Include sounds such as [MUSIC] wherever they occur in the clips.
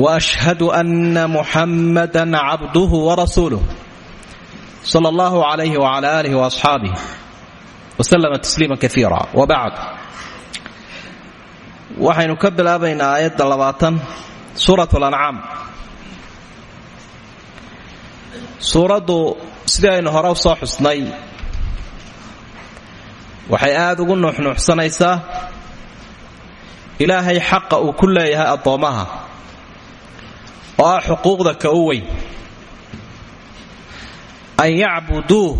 واشهد ان محمدا عبده ورسوله صلى الله عليه وعلى اله واصحابه وسلم تسليما كثيرا وبعد waxaynu ka bilaabaynaa aayadda labaatan suurat lancaam suuraddu sidii aynu hore u soo xusnay waxay aada ugu nuuxnuuxsanaysaa ilaahay xaqa uu ku leeyahay addoommaha oo ah xuquuqda ka u weyn. An yacbuduuh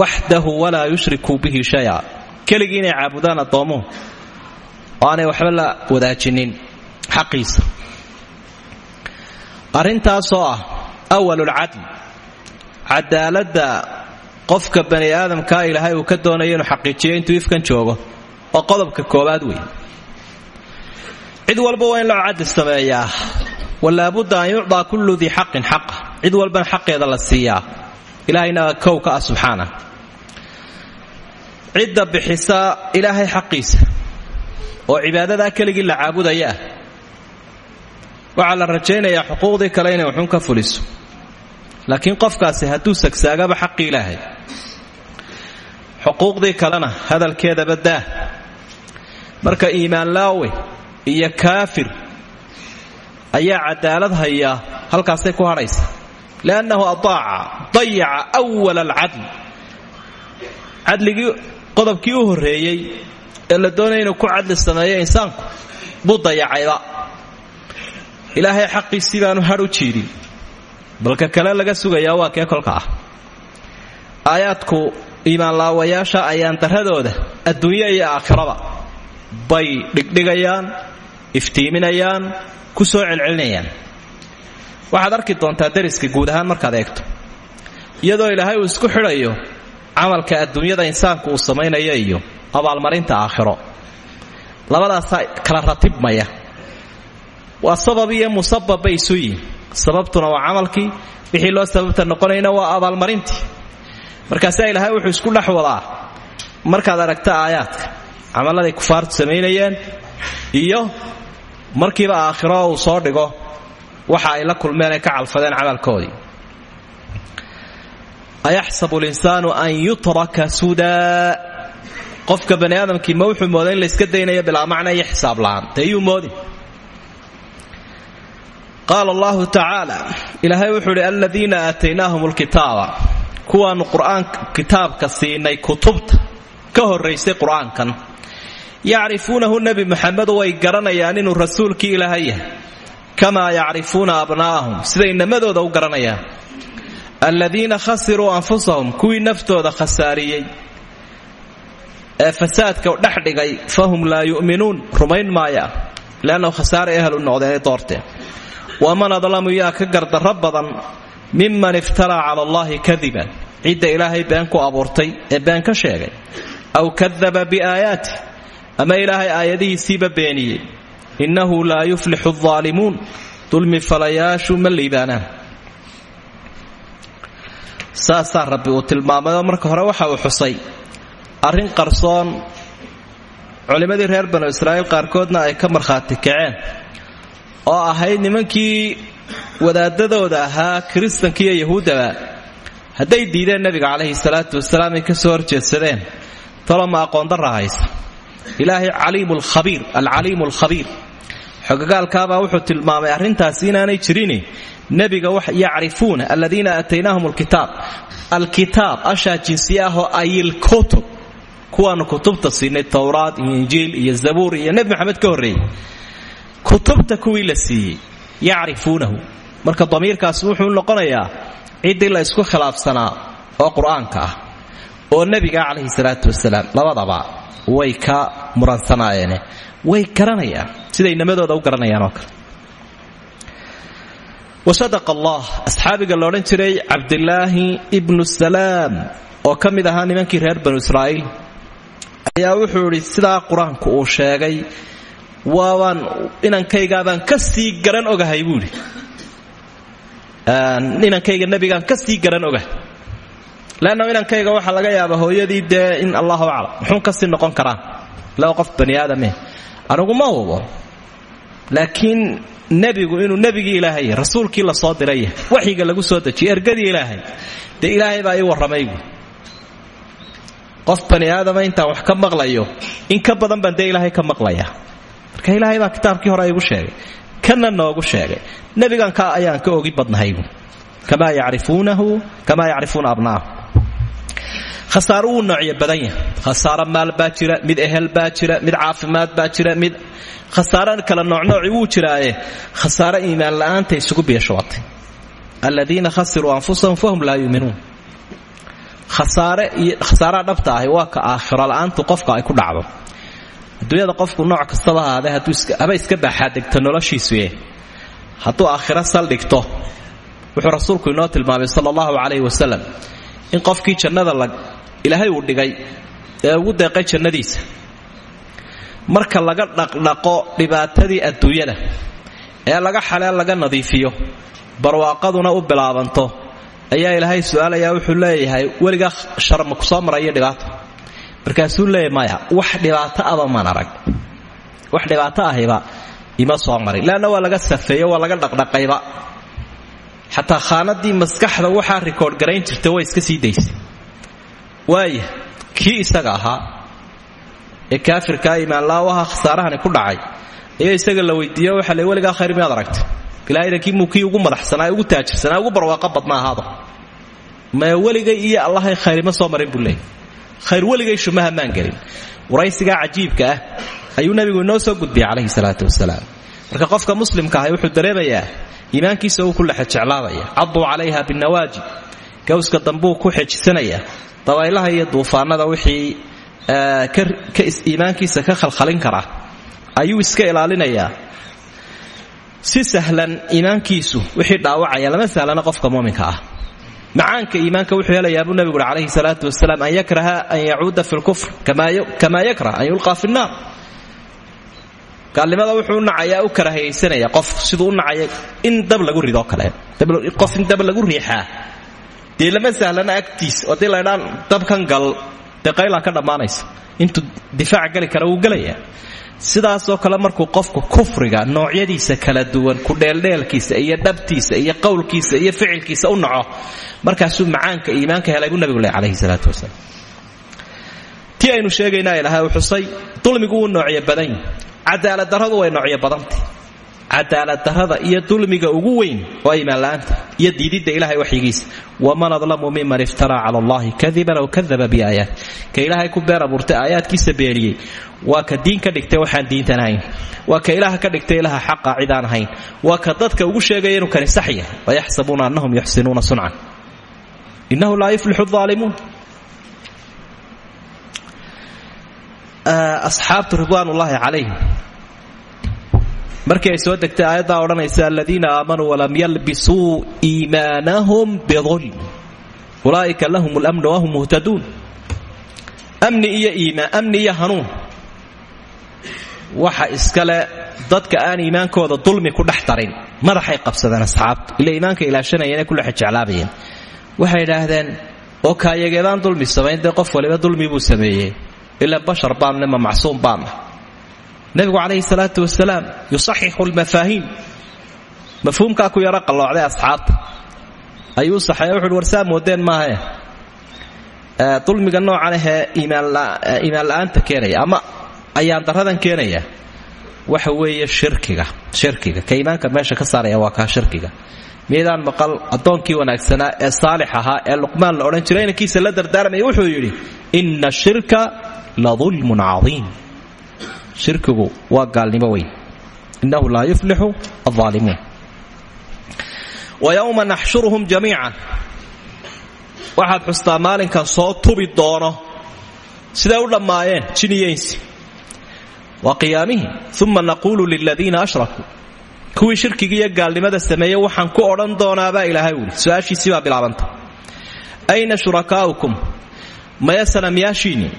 waxdahu walaa yushrikuu bihi shaya. Keligii inay caabudaan addoommuhu oo aanay waxba la wadaajinin xaqiisa. Arrintaasoo ah awalulcadl cadaaladda qofka bani aadamkaa ilaahay uu ka doonayo inuu xaqiijiyo intuu ifkan joogo oo qodobka koowaad wey cid walba waa in loo cadli sameeyaa walaabudda an yucdaa kullu dii xaqin xaqa cid walbana xaqeeda la siiyaa. Ilaahayna kow ka ah subxaana. Cidda bixisa ilaahay xaqiisa oo cibaadadaa keligii la caabudaya ah waxaa la rajaynayaa xuquuqdii kale inay waxun ka fuliso. Laakiin qofkaasi hadduu sagsaagaba xaqii ilaahay. Xuquuqdii kalena hadalkeedaba daah marka iimaanlaawe iyo kaafir ayaa cadaalad hayaa halkaasay ku hadhaysa liannahu adaaca dayaca wal alcadl. Cadligii qodobkii u horreeyey ee la doonaya inuu ku cadli sameeyo insaanku buu dayacayba. Ilaahay xaqiisii baanu hadh u jiidin. Balka kale laga sugayaa waa kee kolka ah. Aayaadku iimaanlaawayaasha ayaan daradooda adduunyo iyo aakhiraba bay dhigdhigayaan iftiiminayaan ku soo celcelinayaan. Waxaad arki doontaa dariska guud ahaan markaad eegto. Iyadoo ilaahay uu isku xidhayo camalka adduunyada insaanku uu samaynayo iyo abaalmarinta aakhiro. Labadaasaa kala ratibmaya waa sabab iyo musabab isu yihiin sababtuna waa camalkii wixii loo sababta noqonayna waa abaalmarintii. Markaasaa ilaahay wuxuu isku dhex wadaa. Markaad aragta aayaadka camalladay kufaartu samaynayeen iyo markiiba aakhiro uu soo dhigo waxa ay la kulmeen ay ka calfadeen camalkoodii. Ayaxsabu linsaanu an yutraka sudaa qofka bani aadamkii ma wuxuu mooda in layska daynayo bilaa macna iyo xisaab la'aan. Dee yuu moodi qaala allahu tacaala ilaahay wuxuu idhi aladiina aataynaahum lkitaaba kuwaannu qur'aanka kitaabka siinay kutubta ka horraysay qur'aankan yacrifuunahu nebi muxamedu way garanayaan inuu rasuulkii ilaahay yahay kamaa yacrifuuna abnaa'ahum siday namadooda u garanayaan aladiina khasiruu anfusahum kuwii naftooda khasaariyey ee fasaadka dhex dhigay fahum laa yu'minuun rumayn maaya leannahu khasaare ehel u noqdeenay doorteen waman adlamu yaa ka gardarro badan miman iftaraa cala allahi kadiban cidda ilaahay been ku abuurtay ee been ka sheegay aw kadaba biaayaati ama ilaahay aayadihiisiiba beeniyey. Innahu laa yuflixu aldaalimuun dulmi falayaashu ma liibaanaan saasaa rabbi uu tilmaamayoo marka hore waxa uu xusay. Arrin qarsoon culimmadii reer banu israa'iil qaarkoodna ay ka markhaati kaceen. Oo ahayd nimankii wadaadadooda ahaa kiristanka iyo yahuuddaba hadday diideen nebiga calayhi salaatu wasalaam ay ka soo horjeedsadeen. Toloma aqoondarra haysa ilaahay alcaliimu alkhabiir xogogaalkaabaa wuxuu tilmaamay arrintaasi inaanay jirin nebiga yacrifuuna aladiina aataynaahum alkitaab alkitaab ashaa jinsi ahoo ayilkutub kuwaanu kutubta siinay towraad iyo iyo zabuur iyo nebi maxamed ka horreeyey. Kutubta kuwii la siiyey yacrifuunahu. Marka damiirkaas wuxuu noqonayaa ciddii la isku khilaafsanaa oo qur'aanka ah oo nebiga calayhi salaatu wasalaam labadaba way ka muransanaayeen way garanayaan. Siday namadooda u garanayaan oo kale. Wasadaqa allah asxaabiga loodhan jiray cabdilaahi ibnu salaam oo ka mid ahaa nimankii reer banu israa'iil ayaa wuxuu idhi sidaa qur'aanku uu sheegay waabaan inankaygaabaan ka sii garan ogahay buu idhi inankayga nebigaan ka sii garan ogahay leanna inankayga waxaa laga yaabaa hooyadii dee in allahu aclam muxuu ka sii noqon karaan laba qof bani aadame anigu ma hubo laakiin nebigu inuu nebigii ilaahay rasuulkii la soo diray waxyiga lagu soo dejiyey ergadii ilaahay dee ilaahay baa ii warramaygu qof bani aadama intaan wax ka maqlayo in ka badan baan dee ilaahay ka maqlaya marka ilaahay baa kitaabkii hore igu sheegay kana noogu sheegay nebigan ayaan ka ogi badnahaygu kamaa yacrifuunahu kamaa yacrifuuna abna'ahu khasaaro wuu noocyo badan yahay. Khasaaro maal baa jira mid ehel baa jira mid caafimaad baa jira mid khasaaro kala noocnooci wuu jiraaye. Khasaaro iimaan la'aanta isugu biyashootay aladiina khasiruu anfusahum fahum laa yuuminuun khasaaraha dhabta ahi waa ka aakhiro la'aantu qofka ay ku dhacdo. Adduunyada qofku nooc kastaba ahaadee haba iska baaxaadegto noloshiisuye hadduu aakhiro saldhigto wuxuu rasuulku inoo tilmaamay sala allahu calayhi wasalam in qofkii jannada la ilaahay uu dhigay ee ugu deeqay jannadiisa. Marka laga dhaqdhaqo dhibaatadii adduunyada ee laga xaleen laga nadiifiyo barwaaqaduna u bilaabanto ayaa ilaahay su'aalayaa wuxuu leeyahay weligaa sharma ku soo maraiyo dhibaato. Markaasuu maya wax dhibaato aba maan arag. Wax dhibaato ahiba ima soo marin leanna waa laga safeeyo waa laga dhaqdhaqayba. Xataa khaanadii maskaxda waxaa rikoodh garayn jirta way iska sii daysay waaya kii isaga ahaa ee kaafirkaa imaanlaawaha khasaarahani ku dhacay. Ayaa isaga la weydiiyo waxa le weligaa khayr miyaad aragtay? Ilaahaydankii muu kii ugu madaxsanaa ugu taajirsanaa ugu barwaaqo badna ahaado. Mae weligay iyo allahay khayrima soo marin buu leeyay khayr shumaha maan gelin waraysigaa cajiibka ah ayuu nabigu inoo soo gudbiyey calayhi salaatu wasalaam. Marka qofka muslimka ahi wuxuu dareemayaa iimaankiisa uu ku lexejeclaabaya caduu calayha binawaaji. Gawska dambuu ku xejisanaya dabaylaha iyo duufaanada wixii iimaankiisa ka khalkhalin kara ayuu iska ilaalinayaa. Si sahlan iimaankiisu wixii dhaawacaya lama sahlana qofka muminka ah. Macaanka iimaanka wuxuu helayaa buu nebigu uri calayhi salaatu wasalaam an yakraha an yacuuda fi lkufr kamaa yakrah an yulqaa fi nnaar. Gaalnimada wuxuu nacayaa u karahayaysanaya qof siduu u nacaya in dab lagu ridoo kale qof in dab lagu riixaa dee sahlana agtiis oo dii dabkan gal dee ka dhammaanaysa. Intuu difaac geli kara wuu gelayaa sidaasoo kale markuu qofku kufriga noocyadiisa kala duwan ku dheeldheelkiisa iyo dhabtiisa iyo qowlkiisa iyo ficilkiisa u naco markaasuu macaanka iimaanka helay buu nabigu leh calayhi salaatu wasalaam. Ti aynu sheegaynaa ilaahay uu xusay dulmigu wuu noocyo badan yahi cadaaladdarradu way noocyo badantay cadaaladdarrada iyo dulmiga ugu weyn waa iimaanla'aanta iyo diididda ilahay waxyigiisa. Waman adlamu miman iftaraa cala allahi kadiban aw kadaba biaayaat ka ilaahay ku beer abuurtay aayaadkiisa beeniyey waa ka diin ka dhigtay waxaan diintan ahayn. Waa ka ilaah ka dhigtay ilaha xaqa cidaan ahayn. Waa ka dadka ugu sheegaya inuu kani sax yahay. Wayaxsabuuna annahum yuxsinuuna suncan. Innahu laa yuflixu aalimuun asxaabtu ridwaanullaahi calayhim markii ay soo degtay aayaddaa odhanaysa aladiina aamanuu walam yalbisuu iimaanahum bidulm ulaa'ika lahum lamnu wahum muhtaduun amni iyo iimaan amni iyo hanuun. Waxa iskale dadka aan iimaankooda dulmi ku dhex madaxay qabsadeen asxaabtu ila iimaanka ilaashanayeen ku dhex jeclaabayeen waxay idhaahdeen oo kaayageedaan dulmi samayn qof waliba dulmi buu sameeyey. Ila bashar baanne ma macsuum baanna nebigu calayhi salaatu wasalaam yusaxixu lmafaahiim mafhuumkaa ku yaro qalloocday asxaabta. Ayuu saxeeya wuxuuhi warsaa moodeen maahae dulmiga noocan ahee iimaan la'aanta keenaya ama ayaan daradan keenaya? Waxa weeye shirkiga shirkiga. Ka meesha ka saaraya waa kaa shirkiga. Miydaan maqal addoonkii wanaagsanaa ee saalix ahaa ee luqmaan la odhan jiray inankiisa la dardaarmaya wuxuu yidhi inna shirka la dulmun cadiim shirkigu waa gaalnimo weyn. Innahu laa yuflixu alظaalimuun wa yowma naxshuruhum jamiican. Waxaad xustaa maalinkan soo tubi doono. Siday u dhammaayeen jin iyo insi waa qiyaamihii uma naquulu liladiina ashrakuu kuwii shirkiga iyo gaalnimada sameeye waxaan ku odhan doonaabaa ilaahay wuli su'aashiisii bilaabanta. Ayna shurakaa'ukum maya sanamyaashiinni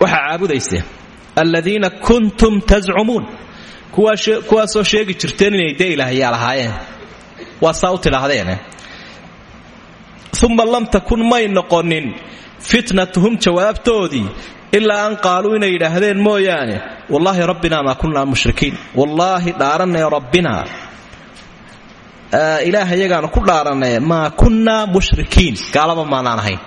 waxaa caabudayseen alladiina kuntum tascumuun kuwaasoo sheegi jirteen inay dee ilaahyaal ahaayeen waa saa u tidhaahdeene uma lam takun may noqonin fitnatuhum jawaabtoodii ilaa an qaaluu inay yidhaahdeen mooyaane wallaahi rabbina maa kunnaa mushrikiin. Wallaahi dhaaranay rabbina ilaahayagaanu ku dhaaranay maa kunnaa mushrikiin. Gaalaba maanaan ahayn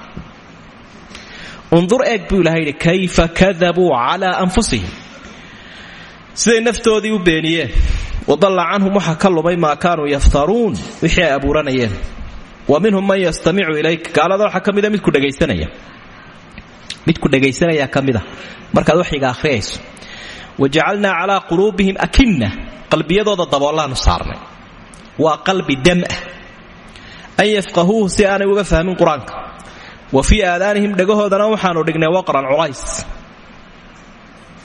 undur eeg buu ilahay yidhi kayfa kadabuu calaa anfusihim. Siday naftoodii u beeniyeen? Wadalla canhum waxaa ka lumay maa kaanuu yaftaruun wixii ay abuuranayeen. Wa minhum man yastamicu ilayka gaalada waxaa ka mida midku dhegaysanaya. Midku dhegaysanaya ka mida markaad waxyiga akhriyayso wajacalnaa calaa quluubihim akinna qalbiyadooda daboolaanu saarnay. Waa qalbi dam'ah an yafqahuuhu si aanay wa fii aadaanihim dhagahoodana waxaanu dhignay waqran culays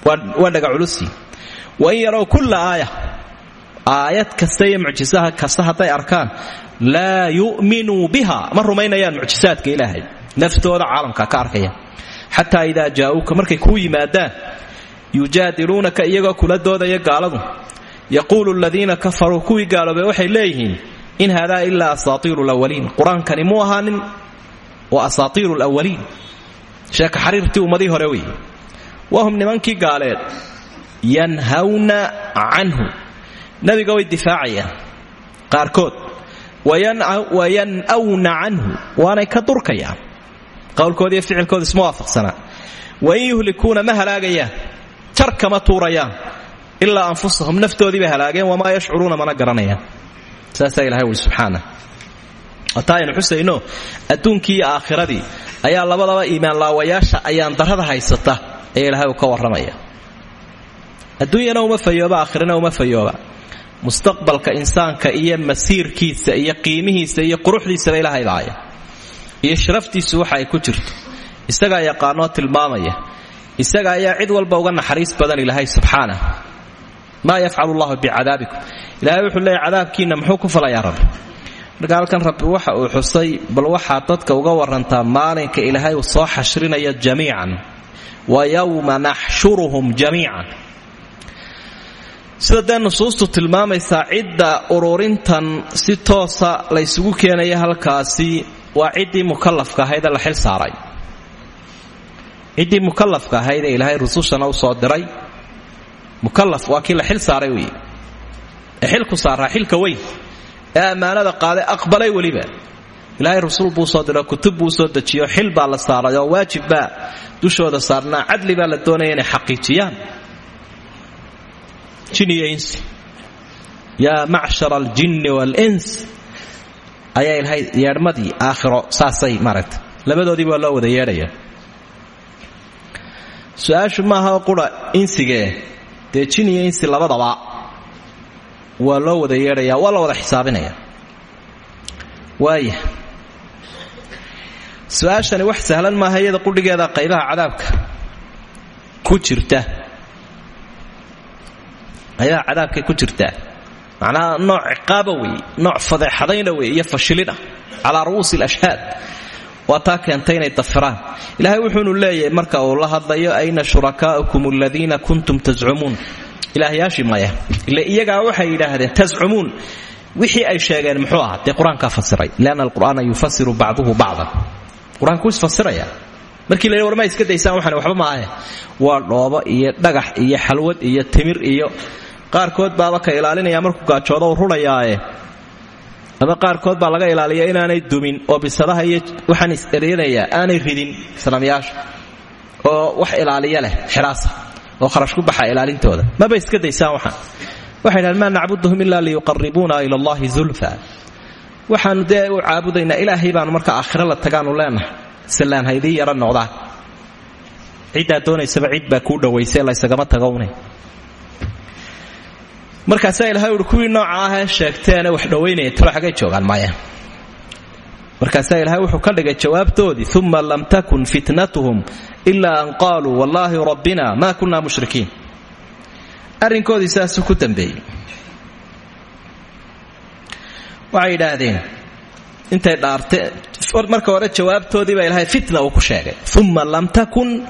waa dhaga culusi. Wain yarow kulla aaya aayad kasta iyo mucjisaha kasta hadday arkaan laa yu'minuu biha ma rumaynayaan mucjisaadka ilaahay. Naftooda caalamka ka arkaya. Xataa idaa jaa'uuka markay kuu yimaadaan yujaadiluunaka iyagoo kula doodaya gaaladu. Yaquulu aladiina kafaruu kuwii gaaloobay waxay leeyihiin in haadaa ilaa asaatiiru lwaliin qur'aankani muu ahaanin waa asaatiiru lwaliin sheeka xariirtii ummadii hore wey. Wahum nimankii gaaleed yanhawna canhu. Nabiga way difaacayaan qaarkood. Wayan'wna canhu. Waanay ka durkayaan. Qowlkoodiiyo ficilkooda isma waafaqsanaa wain yuhlikuuna ma halaagayaan. Jar kama tuurayaan. Ilaa anfusahum naftoodii bay halaageen. Wamaa yashcuruuna mana garanayaan. Saasaa ilahay wuli subxaana wataa aynu adduunkii iyo aakhiradii ayaa labadaba iimaanlaawayaasha ayaan darada haysata ilahay uu ka warramaya. Adduunyana uma fayooba aakhirana uma fayooba. Mustaqbalka insaanka iyo masiirkiisa iyo qiimihiisa iyo quruxdiisaba ilaahay baaya. Iyo sharaftiisu waxa ay ku jirto. Isagaa yaqaanoo tilmaamaya. Isaga ayaa cid walba uga naxariis badan ilaahay subxaanah maa yafcalu llahu bicadaabikum ilahay wuxuu leeyahy cadaabkiinna muxuu ku falayaa rabbi marka halkan rabbi waxa uu xusay bal waxaa dadka uga warantaa maalinka ilaahay uu soo xashrinayo jamiican. Wa yowma naxshuruhum jamiican. Sida dee nusuustu tilmaamaysaa ururintan si toosa laysugu keenaya halkaasi waa ciddii mukallafka ahayd ee la xil saaray. Ciddii mukallafka ahayd ee ilaahay rusushana u soo diray. Mukallaf waa kii la xil saaray wey xilku saaraa xilka weyn ee ammaanada qaaday aqbalay weliba. Ilaahay rasuul buu soo diro kutub buu soo dejiyo xil baa la saaray oo waajib baa dushooda saarnaa cadli baa la doonaya inay xaqiijiyaan. Jin iyo insi. Yaa macshara aljinni waalins ayaa ilahay yeedhmadii aakhiro saasay maaragta. Labadoodiiba waa loo wada yeedhaya. Su'aashu maaha qura insigee dee jin labadaba waa loo wada yeedhaya waa la wada xisaabinaya. Waaya su'aashani wax sahlan maaha iyada qudhigeeda qaybaha cadaabka ku jirta. Qaybaha cadaabkay ku jirtaa macnaha nooc ciqaaba nooc fadeexadayna wey iyo fashilina calaa ru'uusi alashhaad. Waa taa keentay inay dafiraan. Ilaahay wuxuunu leeyahay marka uu la hadlayo ayna shurakaa'ukum aladiina kuntum tascumuun ilaahyaashii maya. Ile iyagaa waxay yidhaahdeen tascumuun wixii ay sheegeen muxuu ahaa? Dee qur'aankaa fasiray. Lianna alqur'aana yufasiru bacduhu bacdan. Qur'aanku isfasiraya markii la yidhi war ma iska daysaan waxan waxba maahe waa dhoobo iyo dhagax iyo xalwad iyo timir iyo qaarkood baaba ka ilaalinaya markuu gaajoodo u rurayaae ama qaarkood baa laga ilaaliya inaanay dumin oo bisadaha iyo waxaan is-eryanayaa aanay ridin sanamyaasha oo wax ilaaliya leh xiraasa oo kharash ku baxa ilaalintooda. Maba iska daysaan waxaan waxay dhahan maa nacbuduhum ilaa liyuqaribuuna ila allahi zulfa. Waxaanu dee u caabudaynaa ilaahay baanu marka aakhiro la tagaanu leenahay. Sallaan haydii yara noqdaan ciddaa doonaysaba cid baa kuu dhawayse laysagama tagaune markaasaa ilahay uhi kuwii nooca ahee sheegteene wax dhowaynaya talo xagay joogaan maya markaasaa ilaahay wuxuu ka dhigay jawaabtoodii uma lam takun fitnatuhum ilaa an qaaluu wallaahi rabbina maa kunna mushrikiin arrinkoodii saasuu ku dambeeyey waxay yidhaahdeen intay dhaarteen marka hore jawaabtoodii baa ilahay fitna uu ku sheegay uma lam takun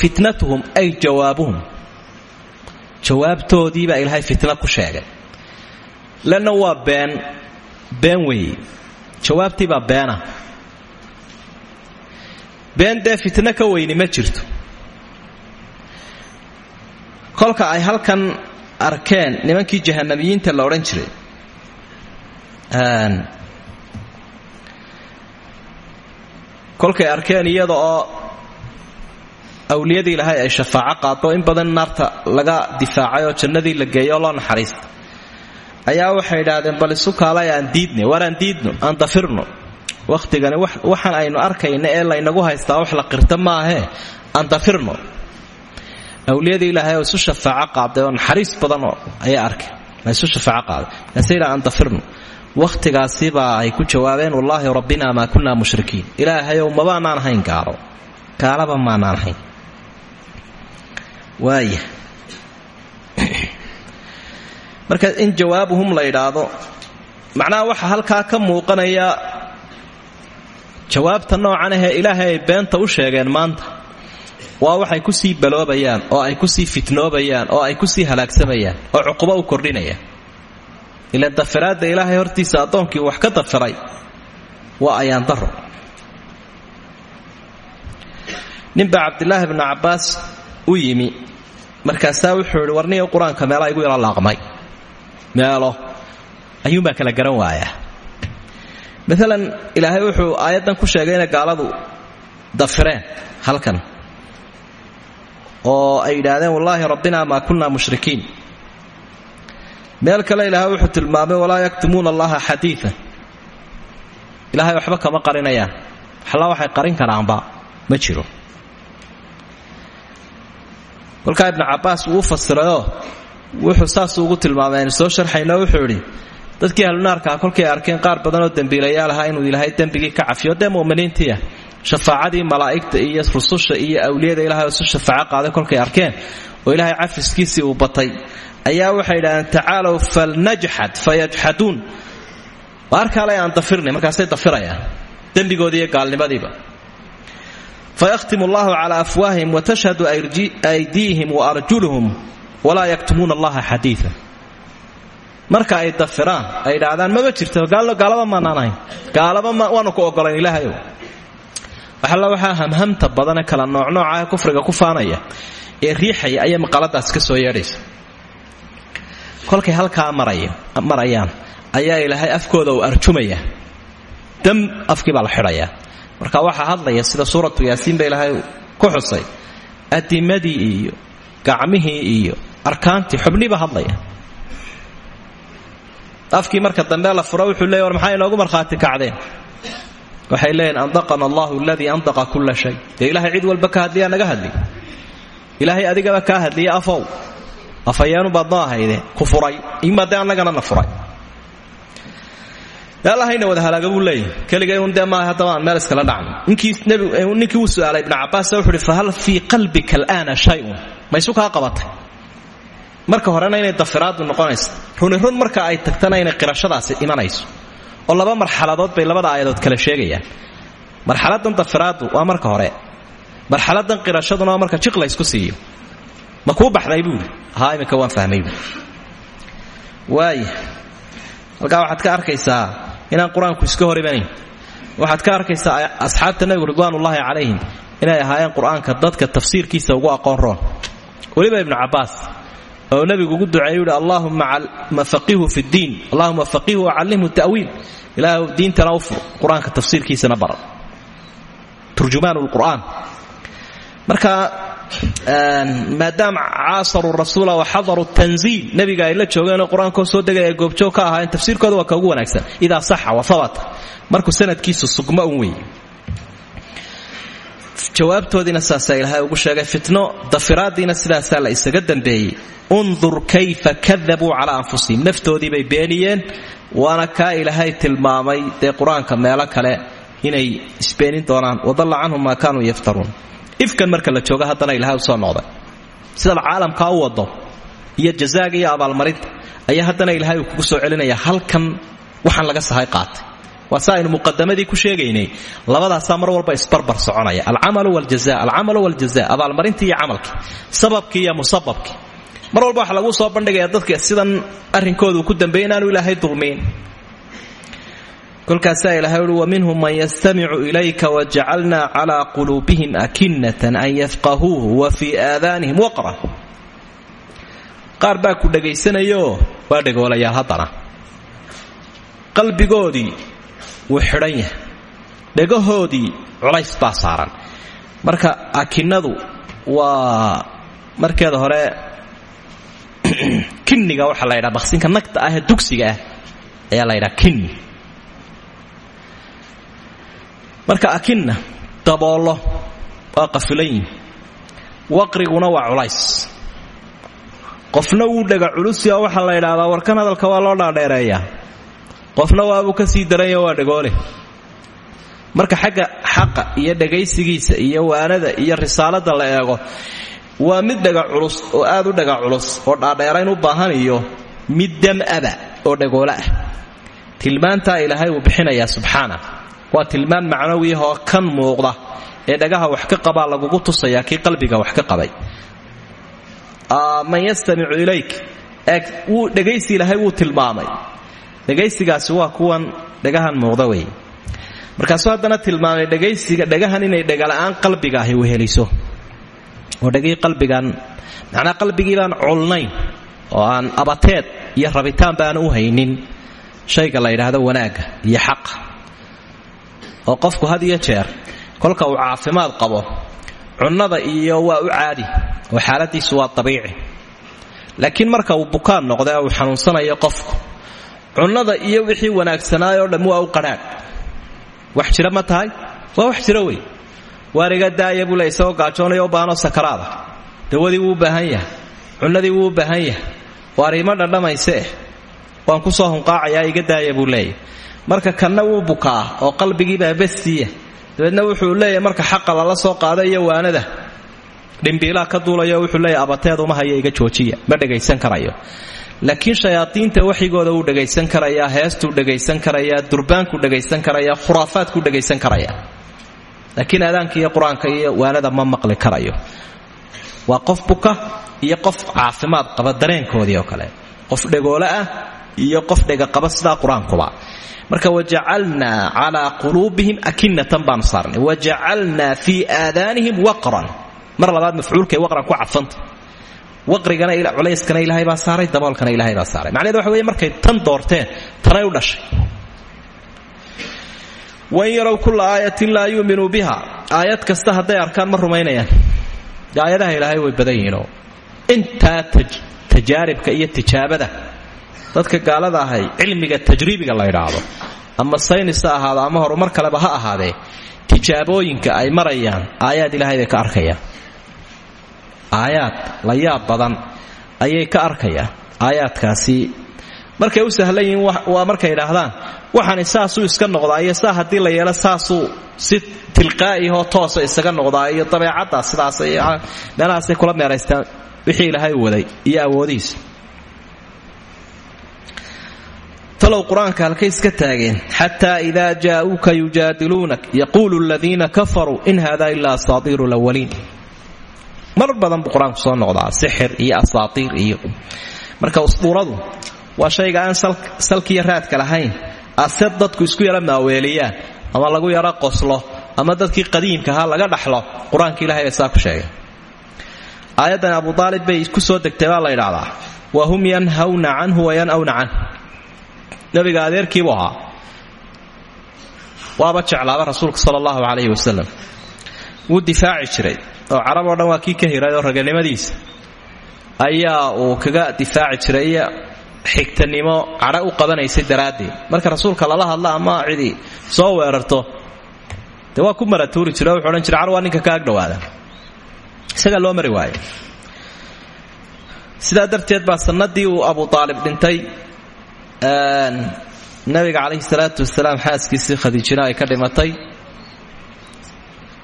fitnatuhum ay jawaabuhum jawaabtoodii baa ilaahay fitna ku sheegay lanna waa been been weeye jawaabtii baa beena been dee fitno ka weyni ma jirto. Kolka ay halkan arkeen nimankii jahanamiyiinta la odhan jiray. Kolkay arkeen iyada oo awliyadii ilaahay ay shafaaco qaado in badan naarta laga difaacay oo jannadii la geeyo oo loo naxariista. Ayaa waxay idhaahdeen bal isu kaalay aan diidne war aan diidno aan dafirno wakhtigani waxaan aynu arkayna ee laynagu haystaa wax la qirta maahee aan dafirno awliyadii ilaahay oo isu qaaday oo naxariis badanoo ayaa arkay isu shafaaco qaaday masayidha aan dafirno wakhtigaasibaa ay ku jawaabeen wallaahi rabbina maa kunna mushrikiin. Ilaahayow mabaanaan ahayn gaalo gaalaba maanaan ahayn waaya [CLEARS THROAT] marka in jawaabuhum la yidhaahdo macnaha waxaa halkaa ka muuqanaya jawaabta noocan ahee ilaahay ay beenta u sheegeen maanta waa waxay ku sii baloobayaan oo ay ku sii fitnoobayaan oo ay ku sii halaagsamayaan oo cuqubo u kordhinayaan. Ila dafiraadda ilaahay hortiisa addoonkii wax ka dafiray waa ayaan daro ninbaa cabdilaahi bnu cabbaas u yimi markaasaa wuxuu idhi warniyo qur'aanka meelaa igu yaro laaqmay. Meelo? Ayuunbaa kala garan waayaa maalan ilaahay wuxuu aayaddan ku sheegay inay gaaladu dafireen halkan. Oo ay yidhaahdeen wallaahi rabbina maa kunna mushrikiin. Meel kale ilaahay wuxuu tilmaamay walaa yaktumuuna allaha xadiia ilaahay waxba kama qarinayaan. Waxla waxay qarin karaanba ma jiro. Kolkaa ibnu cabbaas wuu u fasirayoo wuxuu saasuu ugu tilmaamay aynu soo sharxayno wuxuu idhi dadkii ahlunaarkaa kolkay arkeen qaar badanoo dembiilayaal ahaa inuu ilaahay dembigii ka cafiyo. Dee muminiintiia shafaacadii malaa'igta iyo rususha iyo awliyada ilahay isu shafaaco qaaday kolkay arkeen oo ilaahay cafiskiisii uu batay ayaa waxay idhahdeen tacaalow falnajxad fayajxaduun waarkaale aan dafirnay markaasay dafirayaan dembigoodii gaalnimadiiba. Fayakhtimu allahu calaa afwaahihim watashhadu aydiihim waarjuluhum walaa yaktumuuna allaha xadiia marka ay dafiraan ay idhaahdaan maba jirto. Gaalaba maanaan ahayn gaalaba waanu ku ogolayn ilaahayow. Waxalla waxaa hamhamta badane kala noocnooca ee kufriga ku faanaya. Ee riixaya ayaa maqaladaas ka soo yeedhaysa. Kolkay halkaa marayaan ayaa ilaahay afkooda uu arjumaya. Dam afkii la xidhayaa marka waxaa hadlaya sida suuratu yaasiin ba ilaahay ku xusay. Adimadii iyo gacmihii iyo arkaantii xubniiba hadlaya afkii marka dambe la furo wuxuu leey war maxaa inoogu markhaati kacdeen? Waxay leeyihiin andaqana allahu aladii andaqa kulla shay. Dee ilahay cid walba ka hadliyaa naga hadli. Ilaahay adigaba kaa hadliya afow afayeenubaad noo ahayde ku furay na furay. Allahayna wada halaaga buu leeyahy keligay un dee maaha haddaba aan meel iskala dhacno. Ninkii uu su'aalay ibnu cabbaas wuxu uhi fahal fii qalbika alaana shayun? Ma isu qabatay marka horena inay dafiraadu noqonayso. Runi run marka ay tagtana inay qirashadaasi imanayso. Oo laba marxaladood bay labada aayadood kala sheegayaan. Marxaladan dafiraadu waa marka hore. Marxaladan qirashaduna waa marka jiq laysku siiyo. Ma kuu baxday buuri haa iminka waan fahmay buui waaya halkaa waxaad ka arkaysaa inaan qur'aanku iska hor imanayn waxaad ka arkaysaa asxaabta nebigu ridwaanullaahi calayhim inay ahaayeen qur'aanka dadka tafsiirkiisa ugu aqoon roon. Weliba ibnu cabbaas oo nebigu ugu duceeyu uhi allaahumma faqihu fi ddiin allahuma faqihu wacallimhu ta'wiil. Ilaah diintana u fur qur'aanka tafsiirkiisana bara turjumaan lqur'aan. Marka maadaama caasaruu rasuula wa xadaruu tanziil nebiga ay la joogeenoo qur'aankoo soo degaya ay goobjoog ka ahaayeen tafsiirkooda waa ka ugu wanaagsan. Idaa saxa wa habata markuu sanadkiisu sugma un weeye jawaabtoodiina saasaa ilaahay ugu sheegay fitno dafiraadiina sidaasaa la isaga dambeeyey. Undur kayfa kadabuu calaa anfusihim. Naftoodii bay beeniyeen waana kaa ilaahay tilmaamay dee qur'aanka kale inay isbeenin doonaan. Wadalla canhum maa kaanuu yaftaruun. Ifkan marka la joogo haddana ilahay u soo noqday. Sidaad caalamkaa u wado iyo jazaaga iyo abaalmarinta ayaa haddana ilaahay kugu soo celinaya halkan waxaan laga sahay qaatay waa sa aynu muqadamadii ku sheegaynay. Labadaasaa mar walba isbarbar soconaya. Alcamalu wljaza alcamalu wljaza abaalmarintii iyo camalkii. Sababkii iyo musababkii. Mar walba waxa lagu soo bandhigaya dadka sidan arrinkoodu ku dambeey inaanu ilaahay dulmiin. Kolkaasaa ilahay ui waminhum man yastamicu ilayka wajacalnaa calaa quluubihim akinatan an yafqahuuhu wa fii aadaanihim waqra. Qaar ku dhagaysanayooo waa dhegoolayaal haddana. Qalbigoodii wuu xidhan yahay. Dhegahoodii culays baa saaran. Marka akinadu waa markeeda hore [CLEARS THROAT] kinniga waxaa la ydhaa maqsinka nagta ah ee dugsiga ah ayaa la ydhaa kinni. Marka akinna daboollo waa qafilan waqriguna waa culays. Qofna wuu dhega culusia waxaa la ydhaahdaa warkan hadalka waa loo dhaadheereeyaa qofna waabuu ka sii daranyo waa dhagoole. Marka xagga xaqa iyo dhagaysigiisa iyo waanada iyo risaalada la eego waa mid dhaga culus oo aad u dhaga culus oo dhaadheerayn u baahan iyo mid dam'aba oo dhagoole ah. Tilmaantaa ilaahay uu bixinayaa subxaana. Waa tilmaan macnawiyahoo kan muuqda ee dhagaha wax ka qabaa lagugu tusayaa kii qalbiga wax ka qabay. Man yastamicu ilayk wuu dhegaysi ilaahay wuu tilmaamay dhegaysigaasi waa kuwan dhagahan muuqda wey markaasuu haddana tilmaamay dhegaysiga dhagahan inay dhegala'aan qalbiga ahi weheliso oo dhegii qalbigan macnaa qalbigii baan culnayn oo aan abateed iyo rabitaan baan u haynin. Shayga la yidhaahdo wanaagga iyo xaqa. Oo qofku had iyo jeer kolka uu caafimaad qabo cunnada iyo waa u caadi oo xaaladiisu waa abiici laakiin marka uu bukaan noqda uu xanuunsanayo qofku cunnada iyo wixii wanaagsanaayoo dhamm waa u qadhaadh wax jira ma tahay? Waa wax jira wey. Waariga daaya buu le isagoo gaajoonaya sakaraada. Dawadii wuu baahan yahay. Cunnadii wuu baahan yahay. Waariimo dhandhamayseeh waan ku soo hunqaacayaa iga daaya buu leeyahy marka kanna wuu bukaa oo qalbigiibaa bestiya dabeedna wuxuu leeyahay marka xaqa lala soo qaada iyo waanada. Dhimbiilaa ka duulayo wuxuu leeyahy abateed uma haya iga joojiya. Ma dhegaysan karayo laakiin shayaadiinta waxigooda wuu dhegaysan karayaa heestuu dhegaysan karayaa durbaankuu dhegaysan karayaa khuraafaadkuu dhegaysan karayaa. Laakiin aadaanka iyo qur'aanka iyo waanada ma maqli karayo. Waa qof buka iyo qof caafimaad qaba dareenkoodii oo kale. Qof dhegoole ah iyo qof dhegaqaba sidaa qur'aankuba marka wajacalnaa calaa quluubihim akinatan baanu saarnay. Wajacalnaa fii aadaanihim waqran. Mar labaad mafcuulkay waqran ku cadfanta waqrigana culayskana ilaahay baa saaray daboolkana ilaahay baa saaray. Macnaheed waxa weye markay tan doorteen tanay u dhashay. Wain yarow kulla aayatin laa yuuminuu biha. Aayad kasta hadday arkaan ma rumaynayaan. Aayadaha ilaahay way badan yihiinoo intaa tajaaribka iyo tijaabada. Dadka gaalada ahay cilmiga tajriibiga la ydhaahdo ama saynis ha ama horumar kaleba ha ahaadee tijaabooyinka ay marayaan aayaad ilaahay ka arkayaan aayaad la yaab badan ayay ka arkayaan aayaadkaasi. Markay u sahlan yihiin waa markay idhaahdaan waxaani saasuu iska noqdaa iyo saa haddii la yeelo saasuu si tilqaa'ihoo toosa isaga noqdaa iyo dabeecaddaa sidaas meelahaasay kula meeraystaan wixii ilaahay waday iyo awoodihiisa talow qur'aanka halkay iska taageen xataa idaa jaa'uuka yujaadiluunak yaquulu aladiina kafaruu in hada ilaa asaatiiru lawaliin mar badan buu qur'aanku soo noqdaa sixir iyo asaatiir iyo marka usbuuradu waa shayga aan salkiyo raadka lahayn. Ase dadku isku yara maaweeliyaan ama lagu yaro qoslo ama dadkii qadiimkahaa laga dhaxlo qur'aanka ilahay bay saa ku sheegay. Aayaddan abu aalib bay ku soo degtay baa la ydhaahdaa wa hum yanhawna canhu wayanawna canh nabiga adeerkiibuu ahaa waaba jeclaaba rasuulka sala allahu calayhi wasalam wuu difaaci jiray oo carab oo dhan waa kii ka hiray oo raganimadiisa ayaa uu kaga difaaci jiray xigtanimo cadha u qabanaysay daraaddeed. Marka rasuulka lala hadla ama cidi soo weerarto dee waa ku maratuuri jira o wuxu odhan jira car waa ninka ka agdhowaada isagaa loo mari waayo. Sidaa darteed baa sanadii uu abu aalib dhintay nabiga calayhi salaatu wasalaam xaaskiisii khadiijina ay ka dhimatay.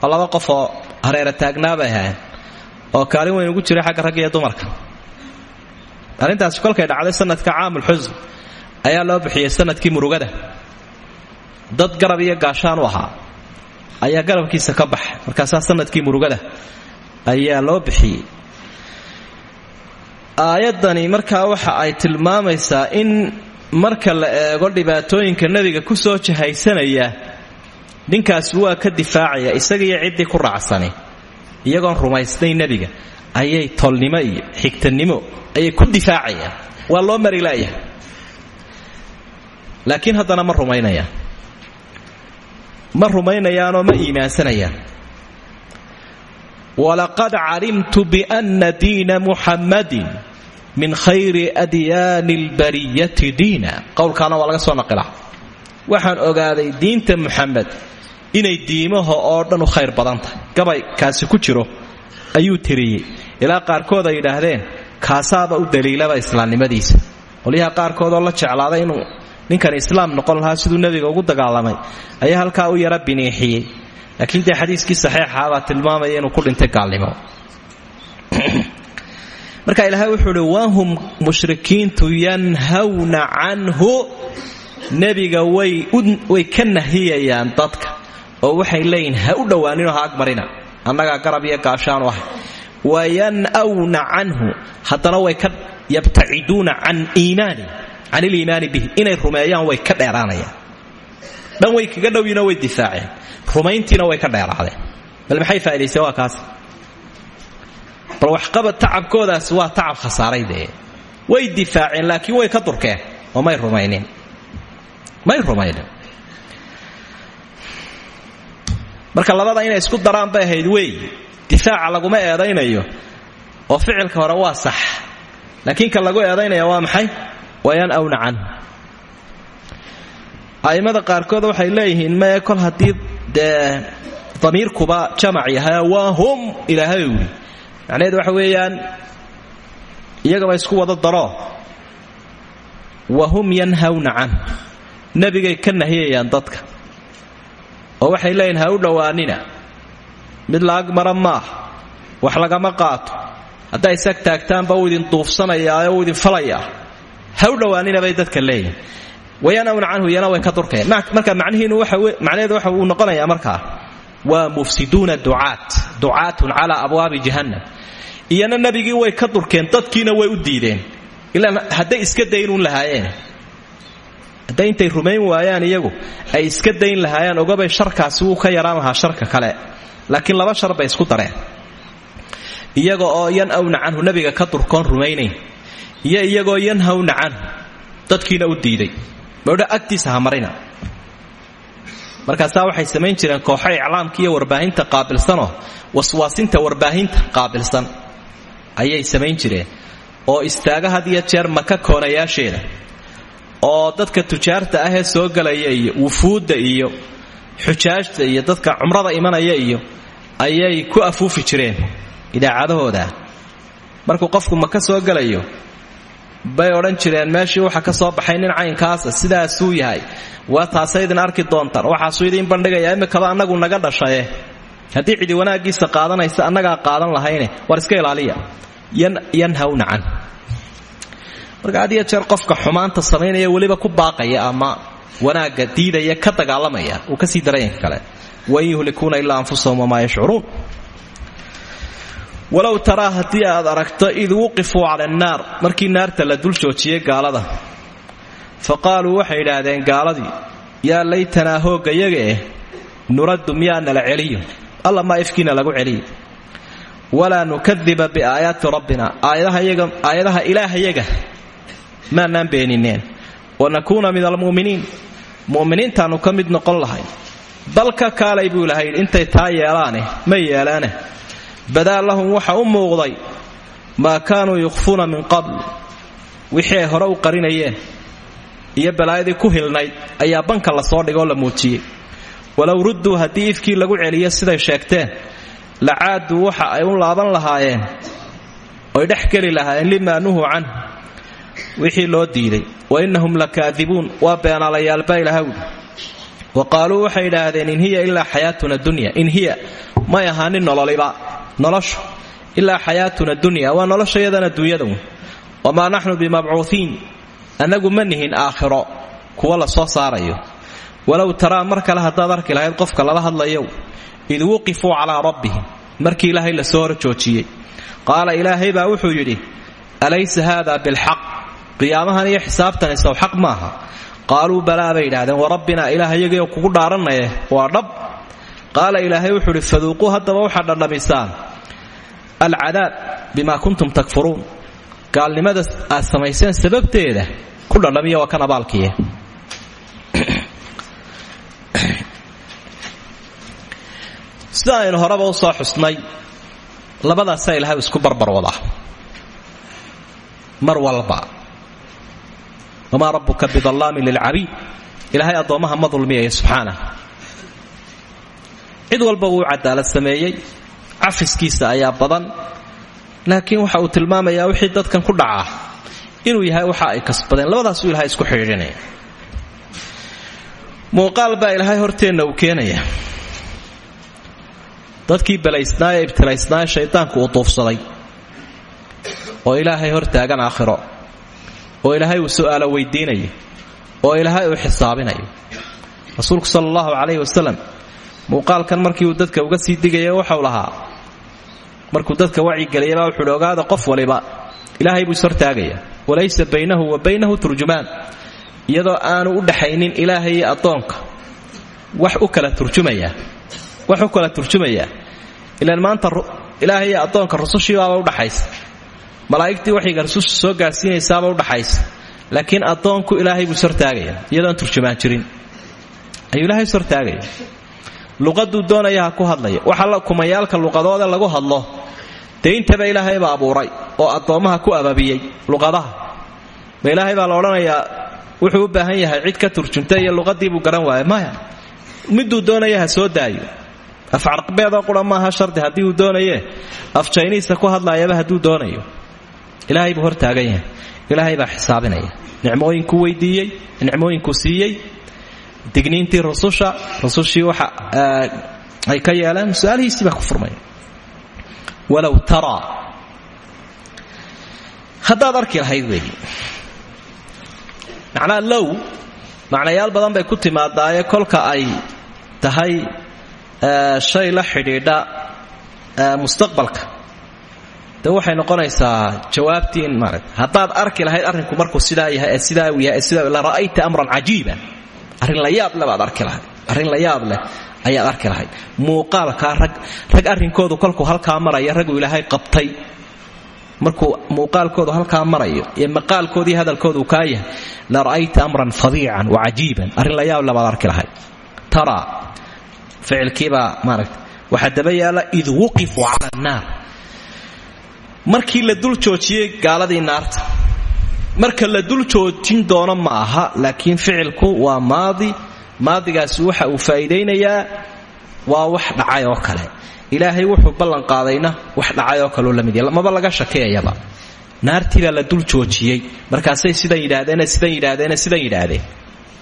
Oo laba hareera taagnaa bay ahayn oo kaalin weyn ugu jiray xagga ragga iyo dumarka. Arrintaasi kolkay dhacday sanadka caamul xusn ayaa loo bixiyey sannadkii murugada. Dad garab iyo gaashaan u ahaa. Ayaa garabkiisa ka baxay markaasaa sannadkii murugada ayaa loo bixiyey aayaddani markaa waxa ay tilmaamaysaa in marka la eego dhibaatooyinka nebiga ku soo jahaysanaya ninkaas waa ka difaacaya isagiiyo ciddii ku raacsani iyagoon rumaysnay nebiga. Ayay tolnimo iyo xigtanimo ayay ku difaacayaan waa loo mari la'yahay laakiin haddana ma rumaynayaan ma rumaynayaanoo ma iimaansanayaan walaqad calimtu biana diina muxammadin min khayri adyaani albariyati diina. Qowlkaana waa laga soo naqila waxaan ogaaday diinta muxamed inay diimaha oo dhan u khayr badan tahay. Gabay kaasi ku jiro. Ayuu tiriyey ilaa qaarkood ay yidhaahdeen kaasaaba u daliilaba islaamnimadiisa. Qolyaha qaarkoodoo la jeclaaday inuu ninkan islaam noqon lahaa siduu nebiga ugu dagaalamay ayaa halkaa u yara biniixiyey. Laakiin dee xadiiskii saxiixaabaa tilmaamaya inuu ku dhintay gaalnimo. [CLEARS THROAT] Marka ilaahay wuxuu uhi wahum mushrikiintu yanhawna canhu. Nebiga way ka nahiyayaan dadka oo waxay leeyihiin ha u dhowaaninoo ha agmarina annagaa garab iyo gaashaanu ahay wayan'wna canhu. Haddana way ka yabtaciduuna can iimaani can iliimaani bihi. Inay rumeeyaan way ka dheeraanayaan. Dhan way kaga dhowyiinoo way difaaceen. Rumayntiina way ka dheeraadeen. Bal maxay faaidaysteen waa kaas. Bal waxqabad tacabkoodaas waa tacab khasaaray way difaaceen laakiin way ka durkeen oo may rumaynin. May rumaynin marka labada inay isku daraan bay ahayd wey difaaca laguma eedaynayo. Oo ficilka hore waa sax. Laakiin ka lagu eedaynaya waa maxay? Wayan'wna canhu a'immada qaarkood waxay leeyihiin mae kol haddii dee damiirkuba jamac yahay waa hum ilaahay wuli macnaheedu waxa weeyaan iyagaba isku wada daro. Wa hum yanhawna canhu nebigay ka nahiyayaan dadka oo waxay leeyihiin ha u dhowaanina mid la agmara maah wax lagama qaato. Hadday isag taagtaanba uu idin duufsanayaa oo uu ha u dhowaanina bay dadka leeyihiin wayanawna canhu iyana way ka durkeen. Marka macnihiinu macnaheedu waxa uu noqonayaa markaa waa mufsiduuna ducaat ducaatun calaa abwaabi jahannam. Iyana nebigii way ka durkeen dadkiina way u diideen. Ilaan hadday iska daynuun lahaayeen hadday intay rumayn waayaan iyagu ay iska dayn lahaayeen ogabay sharkaasi wuu ka yaraan lahaa sharka kale. Laakiin laba shar bay isku dareen. Iyaga oo yanawna canhu nebiga ka durkoon rumaynayn. Iyo iyagoo yanhawna canhu dadkiina u diiday. Moodha agtiisa ha marina. Waxay samayn jireen kooxo iclaamka iyo warbaahinta qaabilsanoo waswaasinta warbaahinta qaabilsan. Ayay samayn jireen. Oo istaaga had iyo jeer maka koonayaasheeda oo dadka tujaarta ahee soo galaya iyo wufuudda iyo xujaajta iyo dadka cumrada imanaya iyo ayay ku afuufi jireen idaacadahooda. Markuu qofku maka soo galayo bay odhan jireen meeshii waxa ka soo baxay nin caynkaasa sidaasuu yahay. Waa taasay idin arki doontaan waxaasuu idiin bandhigaya imikaba annagu naga dhashaye haddii cidi wanaaggiisa qaadanaysa annagaa qaadan lahayne war iska ilaaliya. Yanhawna can marka had iyo jeer qofka xumaanta samaynaya weliba ku baaqaya ama wanaagga diidaya ka dagaalamaya uu ka sii darayanka kale. Wain yuhlikuuna ilaa anfusahum wamaa yashcuruun. Walow taraa haddii aad aragto id wuqifuu cala annaar markii naarta la dul joojiyey gaalada. Fa waxay idhaahdeen gaaladii yaa laytanaa hooggayaga eh nuraddu miyaa nala celiyo? Alla maa ifkiina lagu celiyo? Walaa nukadiba biaayaati rabbina aayadaha ilaahayaga maanaan beenineen wanakuuna min almu'miniin. Mu'miniintaannu ka mid noqon lahay bal ka kaalay buu ilahay intay taa ma yeelaane. Badaa waxa u muuqday maa kaanuu yukhfuuna min qabl. Wixii ay hore u qarinayeen iyo balaayadii ku hilnayd ayaa banka la soo dhigoo la muujiyey. Walow rudduu haddii ifkii lagu celiyo siday sheegteen la caaduu waxa ay u laaban lahaayeen oy dhex geli lahaayeen limaa nuhuu canhu wixii loo diiday. Wa innahum lakaadibuun waa beenaalayaalbaa ilahawd wa qaaluu waxay idhaahdeen in hiya ilaa xayaatuna dunya. In hiya may ahaanin nololiba noloshu ilaa xayaatuna dunya. Waa noloshayadan adduunyada wamaa naxnu bimabcuuiin annagu ma nihin aakhiro kuwa la soo saarayo. Walow taraa mar kale haddaad arki lahayd qofka lala hadlayow id wuqifuu calaa rabbihim. Markii ilaahay la soo hor joojiyey. Qaala ilaahay baa wuxuu yidhi alaysa haada bilxaq qiyaamahan iyo xisaabtani sow xaq maaha. Qaaluu balaa bay yidhahdeen warabbinaa ilaahayagio kugu dhaarannaye waa dhab. Qaala ilaahay wuxuu idhi faduuquu haddaba waxaad dhadhamisaan. Alcadaab bimaa kuntum takfuruun. Gaalnimada aad samayseen sababteeda ku dhadhamiya waa kan abaalkiye. Sida aynu horeba u soo xusnay labadaasaa ilahay isku barbar wadaa. Mar walba wamaa rabbuka bidallaamin lilcabiid ilaahay addoommaha ma dulmiyaya subxaanah cid walba wuu cadaalad sameeyey cafiskiisa ayaa badan laakiin waxa uu tilmaamayaa wixii dadkan ku dhacaa inuu yahay waxa ay kasbadeen labadaasuu ilahay isku xidhiidhinaya muuqaal baa ilaahay horteenna uu keenaya dadkii balaysnaa ee ibtilaysnaa shaydaanku uu duufsaday oo ilaahay hor taagan aakhiro oo ilaahay uu su'aalo weydiinayo oo ilaahay uu xisaabinayo. Rasuulku sala allahu calayhi wasalam muuqaalkan markii uu dadka uga sii digaya waxau lahaa markuu dadka wacyigeliyabaa wuxuuhi ogaada qof waliba ilaahay buu ishortaagaya walaysa baynahu wa baynahu turjumaan. Iyadoo aanu u dhaxaynin ilaahay iyo wax u kala turjumayaa wax u kala turjumayaa ilaan maanta ilaahay iyo addoonka rusushiibaaba udhaxaysa malaa'igtii waxayga rususha soo gaarsiinaysaaba udhaxaysa laakiin addoonku ilaahay buu ishortaagaya iyadoon turjumaan jirin. Ayuu ilahay ishortaagaya luqaduu doonaya ku hadlaya. Waxa kumayaalka luqadooda lagu hadlo. Dee intaba ilaahay baa abuuray oo addoommaha ku ababiyey luqadaha. Ma ilaahay baa la wuxuu u baahan yahay cid ka turjunta iyo luqadiibuu garan waaya maya miduu doonaya ha soo daayo? Af carqabeedoo qura shardi haddii uu doonaye af jayniisa ku hadlaayaba hadduu doonayo ilaahay buu hortaagan yahay. Ilaahay baa xisaabinaya. Nicmooyinkuu weydiiyey nicmooyinkuu siiyey. Digniintii rususha rusushii waxa ay ka yeeleen su'aalihiisii baa ku furmaya walow taraa haddaad arki lahayd weeye macnaa low macnayaal badan bay ku timaadaaye kolka ay tahay shay la xidhiidha mustaqbalka de waxay noqonaysaa jawaabtii in maarata haddaad arki lahayd arrinku markuu sidaa yahay ee sidaa yahay sidaa la ra'ayta amran cajiiba. Arrin la yaab leh baad arki lahayd. Arrin la yaab leh ayaad arki lahayd. Muuqaalkaa rag rag arrinkoodu kolkuu halkaa maraya raguu ilaahay qabtay. Markuu muuqaalkoodu halkaa marayo ee maqaalkoodii hadalkoodu kaa yahay la ra'ayta amran fadiican wa cajiiban. Arrin la yaab leh baad arki lahayd. Tara ficilkiibaa maaragta waxaa daba yaalla id wuqifuu cala annaar markii la dul joojiyey gaaladii naarta. Marka la dul joojin doono ma aha laakiin ficilku waa maadi. Maadigaasi waxa uu faa'iidaynayaa waa wax dhacay oo kale. Ilaahay wuxuu ballanqaadayna wax dhacay oo kaleu la mid yahy maba laga shakiyayaba naartii la dul joojiyey. Markaasay sidan yidhaahdeene sidan yidhaahdeene sidan yidhaahdeen.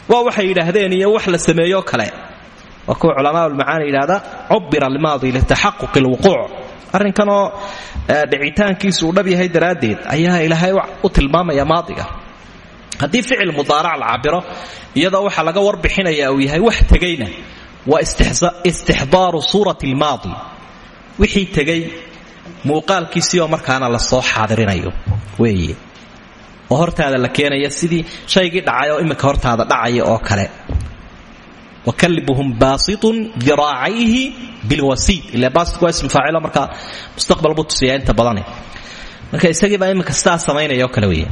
Waa waxay yidhaahdeen iyo wax la sameeyoo kale. Waa kuwa culamaaulmacaani yidhahda cubira almaadi litaxaquqi alwuquuc arrinkanoo dhicitaankiisu uu dhab yahay daraaddeed ayaa ilaahay u tilmaamaya maadiga. Haddii ficil mudaarac la cabiro iyadoo waxa laga warbixinaya uu yahay wax tegayna waa istixdaaru suurati almaadi wixii tegay muuqaalkiisii oo markaana la soo xaadirinayo weeye. Oo hortaada la keenaya sidii shaygii dhacay oo imminka hortaada dhacaya oo kale wa kalbuhum baasitun diraacayhi bilwasiid ila baasitku waa ismu faacilo markaa mustaqbal buu tusiyaa inta badane marka isagii baa imminka sidaa samaynaya oo weeye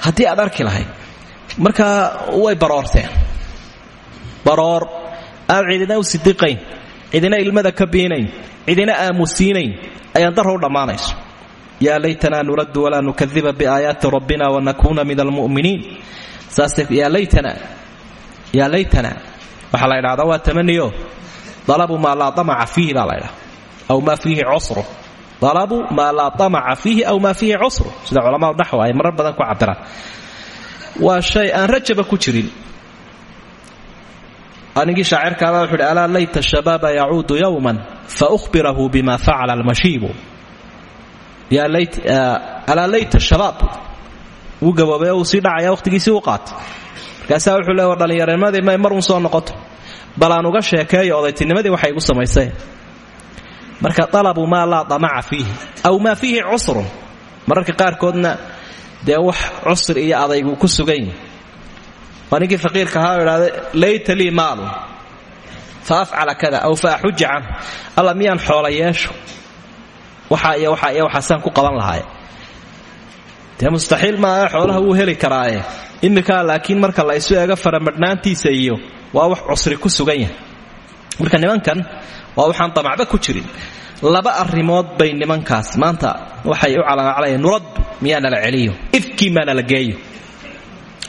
haddii aad arki lahayd markaa way baroorteen baroor aan cidina u sidiqayn cidina ilmada ka biinayn cidina aamusiinayn ayaan daro u dhammaanayso yaa nuraddu walaa nukadiba biaayaati rabbina wanakuuna min almu'miniin saase yaa laytana yaa laytana waxaa la ydhahdaa waa tamaniyo dalabu maa laa amaca fiihi la ydhaha aw maa fiihi cusru. Dalabu maa laa amaca fiihi aw maa fiihi cusru. Sida culamaadu naxw ay marar badan ku cabiraan waa shay aan rajaba ku jirin. Anigii shaacirkaabaa wuxu uhi alaa layta shabaaba yacuudu yowman faubirahu bima facala almashiibu. Alaa layta shabaab. Wuu gaboobay oo uu sii dhacaya wakhtigiisii u qaatay markaasaa wuxuu le dhallinyaranimadii may mar uun soo noqoto. Bal aan uga sheekeeyo odaytinimadii waxay igu samayseen marka talabu maa laa damaca fiihi aw maa fiihi cusrun. Mararka qaarkoodna dee wax cusri iyo adaygu ku sugan yihi waa ninkii faqiirka ahaa layta lii maalun fa afcala kada aw fa axuja alla miyaan xoola yeesho? Iyo waxa iyo waxaasaan ku qaban lahaay dee mustaxiil maaha xoolaha wuu heli karaaye iminkaa laakiin marka la isu eego faramadhnaantiisa iyo waa wax cusri ku sugan yahay. Marka nimankan waa waxaan damacba ku jirin. Laba arrimood bay nimankaas maanta waxay u calaamaclayeen nuraddu miyaana la celiyo? Ifkii maana la geeyo?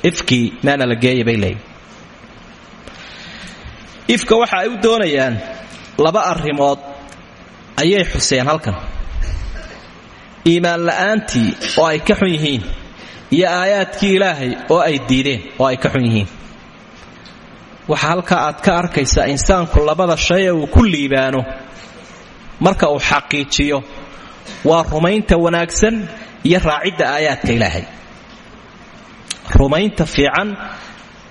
Ifkii maana la geeyo bay leeyihiin ifka waxa ay u doonayaan laba arrimood ayay xuseen halkan. Iimaan la'aantii oo ay ka xun yihiin iyo aayaadkii ilaahay oo ay diideen oo ay ka xun yihiin. Waxa halkaa aad ka arkaysaa insaanku labada shay ee uu ku liibaano marka uu xaqiijiyo waa rumaynta wanaagsan iyo raacidda aayaadka ilaahay. Rumaynta fiican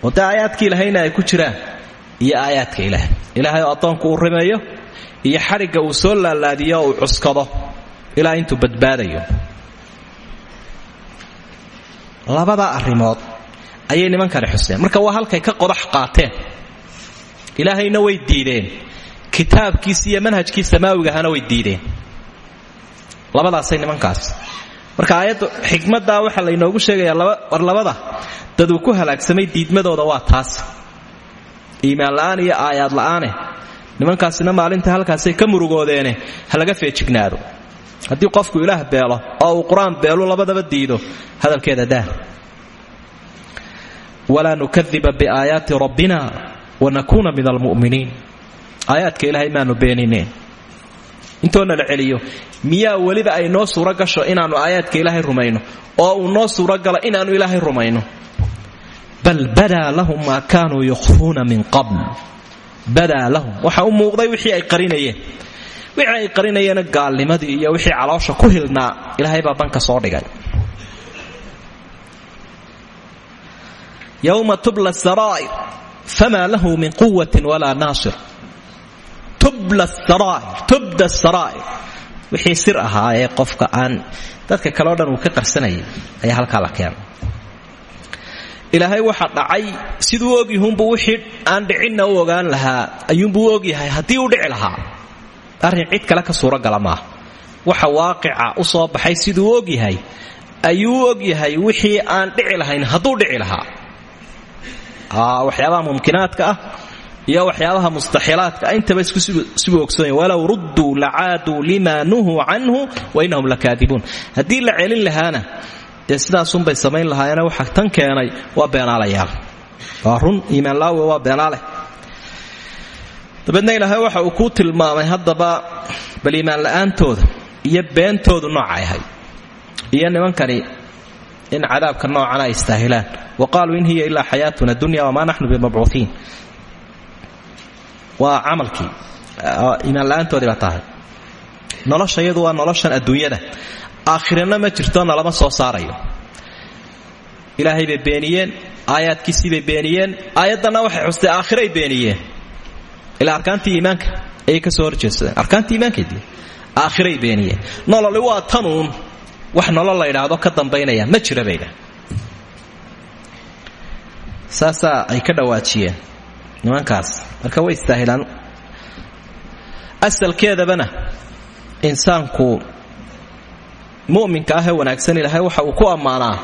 oo dee aayaadka ilaahayna ay ku jiraan iyo aayaadka ilaahay. Ilaahay oo addoonku uu rumeeyo iyo xadhigga uu soo laalaadiyo oo uu cuskado. Ilaa intuu badbaadayo labadaa arrimood. Ayay nimankani xuseen. Marka waa halkay ka qodax qaateen. Ilaahayna way diideen. Kitaabkiisi iyo manhajkii samaawigahana way diideen. Labadaasay nimankaas. Marka aayadda xikmaddaa waxaa laynoogu sheegayaa war labada dad uu ku halaagsamay diidmadooda waa taas. Iimaan la'aan iyo aayaad la'aane. Nimankaasina maalinta halkaasay ka murugoodeene ha laga feejignaado haddii qofku ilaah beelo oo uu qur'aan beelu labadaba diido hadalkeeda daa. Walaa nukadiba biaayaati rabbina wanakuuna min almu'miniin. Aayaadka ilaahay maanu beenineen intoona la celiyo miyaa weliba ay noo suuro gasho inaannu aayaadka ilaahay rumayno oo uu noo suuro galo inaannu ilaahay rumayno? Bal badaa lahum maa kaanuu yukhfuuna min qabl. Badaa lahum. Waxa u muuqday wixii ay qarinayeen wixii ay qarinayeena gaalnimadii iyo wixii caloosha ku hilnaa ilaahay baa banka soo dhigay. Yowma tubla saraa'ir famaa lahu min quwatin walaa naasir. Tubla saraa'ir tubda saraa'ir wixii sir ahaa ee qofka aan dadka kale dhan uu ka qarsanayay ayaa halkaa la keenay. Ilaahay waxa dhacay siduu ogyahunbuu wixii aan dhicinna u ogaan lahaa ayuunbuu u ogyahay haddii u dhici lahaa arrin cid kale ka suuragala maaha. Waxa waaqica u soo baxay siduu ogyahay ayuu ogyahay wixii aan dhici lahayn hadduu dhici lahaa. Waxyaabaha mumkinaadka ah iyo waxyaabaha mustaxilaadka intaba iskusibu ogsoonaya walow rudduu lacaaduu lima nuhuu canhu wa innahum lakaadibuun. Haddii la celin lahaana dee sidaasunbay samayn lahaayeene waxa tan keenay waa beenaalayaal. Waa run iimaanlaawe waa beenaale dabeedna ilaahay waxa uu kuu tilmaamay haddaba bal iimaan la'aantooda iyo beentoodu noocay ahayd. Iyo nimankani in cadaabka noocana ay istaahilaan. Wa qaaluu in hiya ilaa xayaatuna dunya wamaa naxnu bimabcuuiin waa camalkii iimaan la'aantoodii baa tahay. Nolosha waa noloshan adduunyada. Aakhirana ma jirto nalama soo saarayo. Ilaahay bay beeniyeen aayaadkiisii bay beeniyeen aayaddanna waxay xustay aakhiray beeniyeen ilaa arkaantii iimaanka ayay ka soo horjeedsadeen arkaantii iimaankaydii aakhiray beeniyeen nololi waa tanuun. Wax nolol la idhaahdo ka dambaynaya. Ma jira saasaa ay ka dhawaajiyeen nimankaas. Marka way istaahilaan asalkeedabana insaanku mu'minka ahee wanaagsan ilaahay waxa uu ku ammaanaa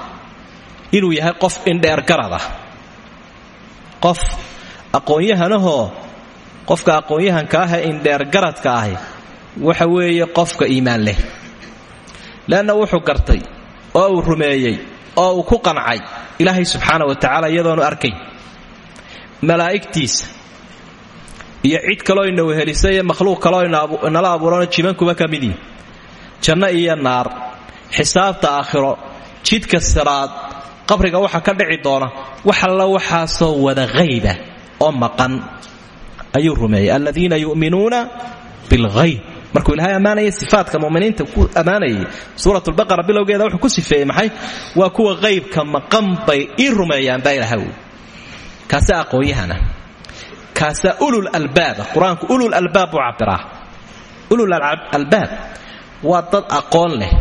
inuu yahay qof indheergarada qof aqoon-yahanahoo qofka aqoon-yahanka ah ee indheergaradka ahi waxa weeye qofka iimaan leh. Leanna wuxuu gartay oo uu rumeeyey oo uu ku qancay ilaahay subxaana wa tacaala iyadoonu arkayn. Malaa'igtiisa iyo cid kaloo ina wehelisa iyo makhluuq kaloo inala abuurano jibankuba ka midii janno iyo naar xisaabta aakhiro jidka siraad qabriga waxa ka dhici doona wax alla waxaasoo wada hayba oo maqan ayuu rumeeyey. Aladiina yu'minuuna bilghayb. Markuu ilaahay ammaanaya sifaadka muminiinta ku ammaanayay suurat lbaqara bilowgeeda wuxuu ku sifeeyey maxay? Waa kuwa qaybka maqan bay ii rumeeyaan baa ilaha wy kaasaa aqoonyahana. Kaasaa ulul ulul albaab buu cabiraa ulul albaab waa dad aqoon leh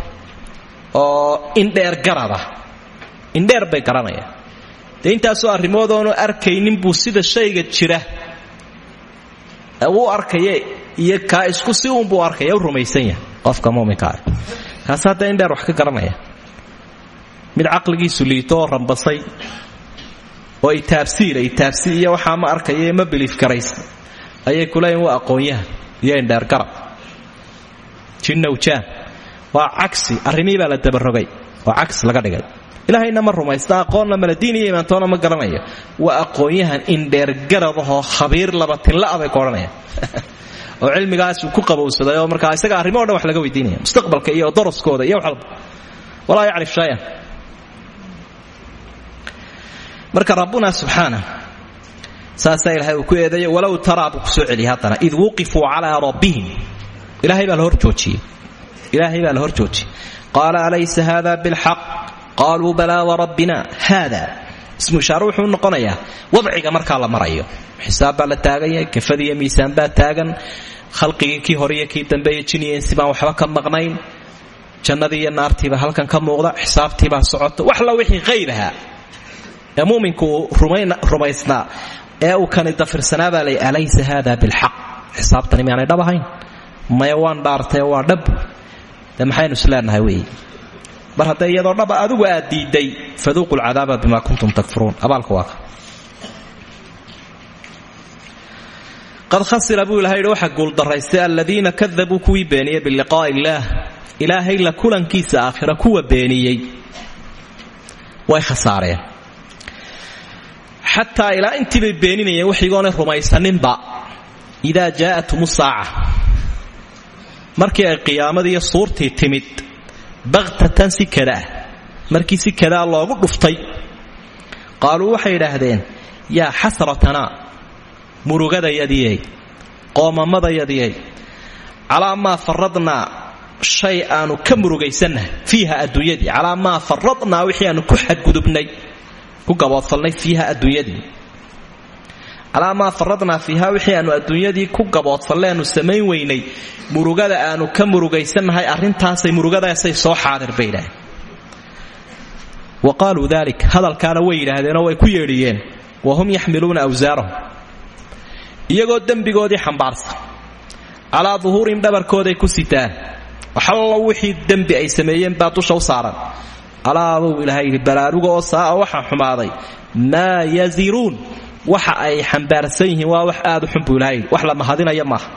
oo indheer garada indheer bay garanayaan dee intaasoo arrimoodoonu arkaynin buu sida shayga jira uu arkaya iyo kaa isku si uunbuu arkaya u rumaysan yahay. Qofka muminka ah. Kaas hadda indheer wax ka garanaya. Mid caqligiisu liito oo rambasay oo itaabsiila itaabsi iyo waxaa ma arkaya ma biliif garaysa ayay kuleeyiin waa aqoonyahan iyo indheer garab. Jinnawjaan waa cagsi. Arrimihii la dabarogay oo cagsi laga dhigay. Ilaahayna ma rumaysta aqoonna mala diin iyo imaantoona ma garanaya. Waa aqoonyahan indheergaradahoo khabiir labatinla'a bay ka odhanayaan. [LAUGHS] Oo cilmigaasuu ku qabowsaday oo markaa isaga arrimo dhan wax laga weydiinaya. Mustaqbalka iyo daraskooda iyo wax walba walaa yacrif shayan. Marka rabbuna subxaana saasaa ilahay uu ku eedeeyay walow taraa buu ku soo celiyay haddana id wuqifuu calaa rabbihim. Ilahay baa la hor joojiyey. Ilaahay baa hor joojiyey qaala alaysa hada bilxaq qaaluu balaa warabbina haada ismu ishaare wuxuu noqonayaa wadciga markaa la marayo xisaab baa la taagan yahay kafadiiyo miisaan baa taagan khalqigii kii hore iyo kii dambeeye jiniyo insi baan waxba ka maqnayn jannadii iyo naartiiba halkan ka muuqda xisaabtiibaa socota wax la wixii qaybaha ee muuminku uu rumaysnaa ee uu kani dafirsanaabaa lay alaysa hada bilxaq xisaabtani waa dhab de maxaynu isleenahay wey mar hadday iyadoo dhaba adigu aad diiday faduuqu lcadaaba bima kuntum takfuruun. Abaalka waa ka. Qad khasira buu ilahay yidhi waxa guuldaraystay aladiina kadabuu kuwii beeniyey biliqaa'i illaah. Ilaahay la kulankiisa aakhira kuwa beeniyey. Way khasaareen. Xataa ilaa intiibay beeninayeen waxigoonay rumaysaninba. Idaa jaa'atum saaca markii ay qiyaamadiiyo suurtii timid baktatan si kadaa markii si kadaa loogu dhuftay qaaluu waxay yidhaahdeen yaa xasratanaa murugadayadiyey qoomamadayadiyey calaa maa faradnaa shay aanu ka murugaysannahay fiiha adduunyadii calaa maa faradnaa wixii aanu ku xadgudubnay ku gaboodfalnay fiiha adduunyadii calaa maa faradnaa fiiha wixii aanu adduunyadii ku gaboodfalleenu samayn weynay murugada aanu ka murugaysannahay arrintaasay murugadaasay soo xaadir bay yidhaaheen wa qaaluu dalik hadalkaana way yidhaahdeenoo way ku yeedhiyeen. Wa hum yaxmiluuna awsaarahum. Iyagoo dembigoodii xambaarsan calaa duhuurihim dhabarkooday ku sitaan. Waxallo wixii dembi ay sameeyeen baa dusha u saaran. Alaabuu ilaahay baraaruga oo saa'a waxaa xumaaday maa yaziruun waxa ay xambaarsan yihiin waa wax aad u xun buu wax la mahadinaya maaha.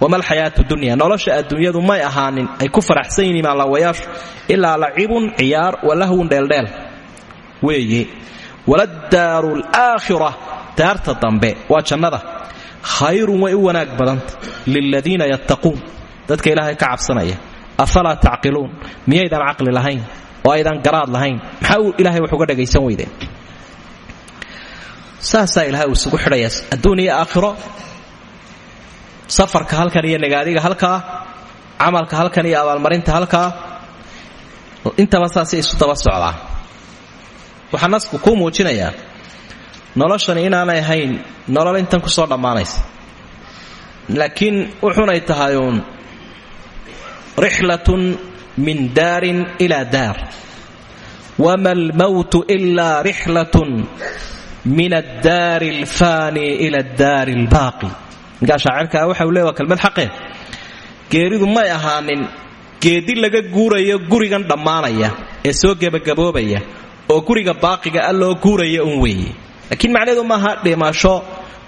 Wama alxayaatu dunya nolosha adduunyadu may ahaanin ay ku faraxsan yihiin imaanlawayaashu ilaa lacibun ciyaar walahwun dheeldheel. Weeye waladaaru alaakhira daarta dambe waa jannada. Khayrun way u wanaag badanta liladiina yattaquun. Dadka ilaahay ka cabsanaya afalaa tacqiluun? Miyaydan caqli lahayn? Oo aydan garaad lahayn? Maxaa uu ilahay wax uga dhagaysan weydeen saasaa ilahay uu isugu xidhaya adduun iyo aakhiro. Safarka halkan iyo nagaadiga halkaa camalka halkan iyo abaalmarinta halkaa intaba saasay isu daba socdaa. Nasku kuu muujinayaa noloshani inaanay ahayn nolol intan ku soo dhammaanaysa. Laakiin wuxunay tahay uun rixlatun min daarin ilaa daar. Wama almowtu ilaa rixlatun min addaari alfaani ila addaari albaaqi. Ninkaa shaacirkaa waxa uu leey waa kelmad xaqeen geeridu may ahaanin geedi laga guurayo gurigan dhammaanaya ee soo gebagaboobaya oo guriga baaqiga a loo guuraya un weeye. Laakiin macnaheedu maaha dhimasho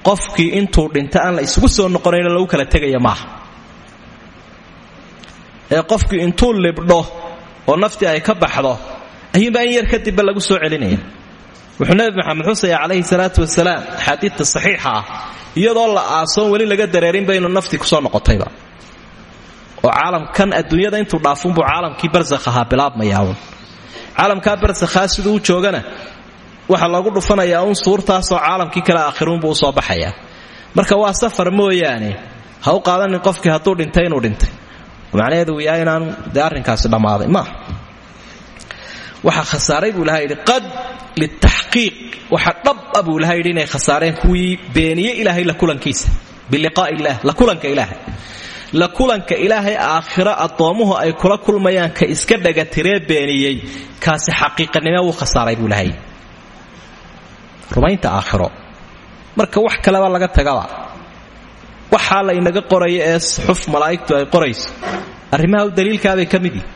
qofkii intuu dhinta aan la isugu soo noqonayno lagu kala tegaya maaha. Ee qofkii intuu libdho oo naftii ay ka baxdo ayuunbaa in yar kadibba lagu soo celinaya wuxuu nebi maxamed xusaya calayhi salaatu wasalaam axaadiidta saxiixa ah iyadoo la aasoon weli laga dareerinba inuu naftii ku soo noqotayba oo caalamkan adduunyada intuu dhaafunbuu caalamkii barsakh ahaa bilaabmayaaun caalamkaa barsakhaa siduu u joogana waxaa loogu dhufanayaa un suurtaasoo caalamkii kale aakhiruunbuu u soo baxayaa. Marka waa safar mooyaane ha u qaadanin qofkii hadduu dhintay inuu dhintay. Macnaheedu yahay inaanu dee arrinkaasi dhammaaday waxaa khasaaray buu ilaha yidhi qad litaxqiiq. Waxa dhaba buu ilaha inay khasaareen kuwii beeniye ilaahay la kulankiisa. Biliqaa'i illaah la kulanka ilaahay. La kulanka ilaahay aakhiro addoommuhu ay kula kulmayaan ka iska dhagatiree beeniyey. Kaasi xaqiiqanimo wuu khasaaray buu ilahay rumaynta aakhiro. Marka wax kaleba laga tagaba. Waxaa la inaga qoraya ee xuf malaa'igtu ay qorayso. Arrimaha u daliilkaabay ka mid yihi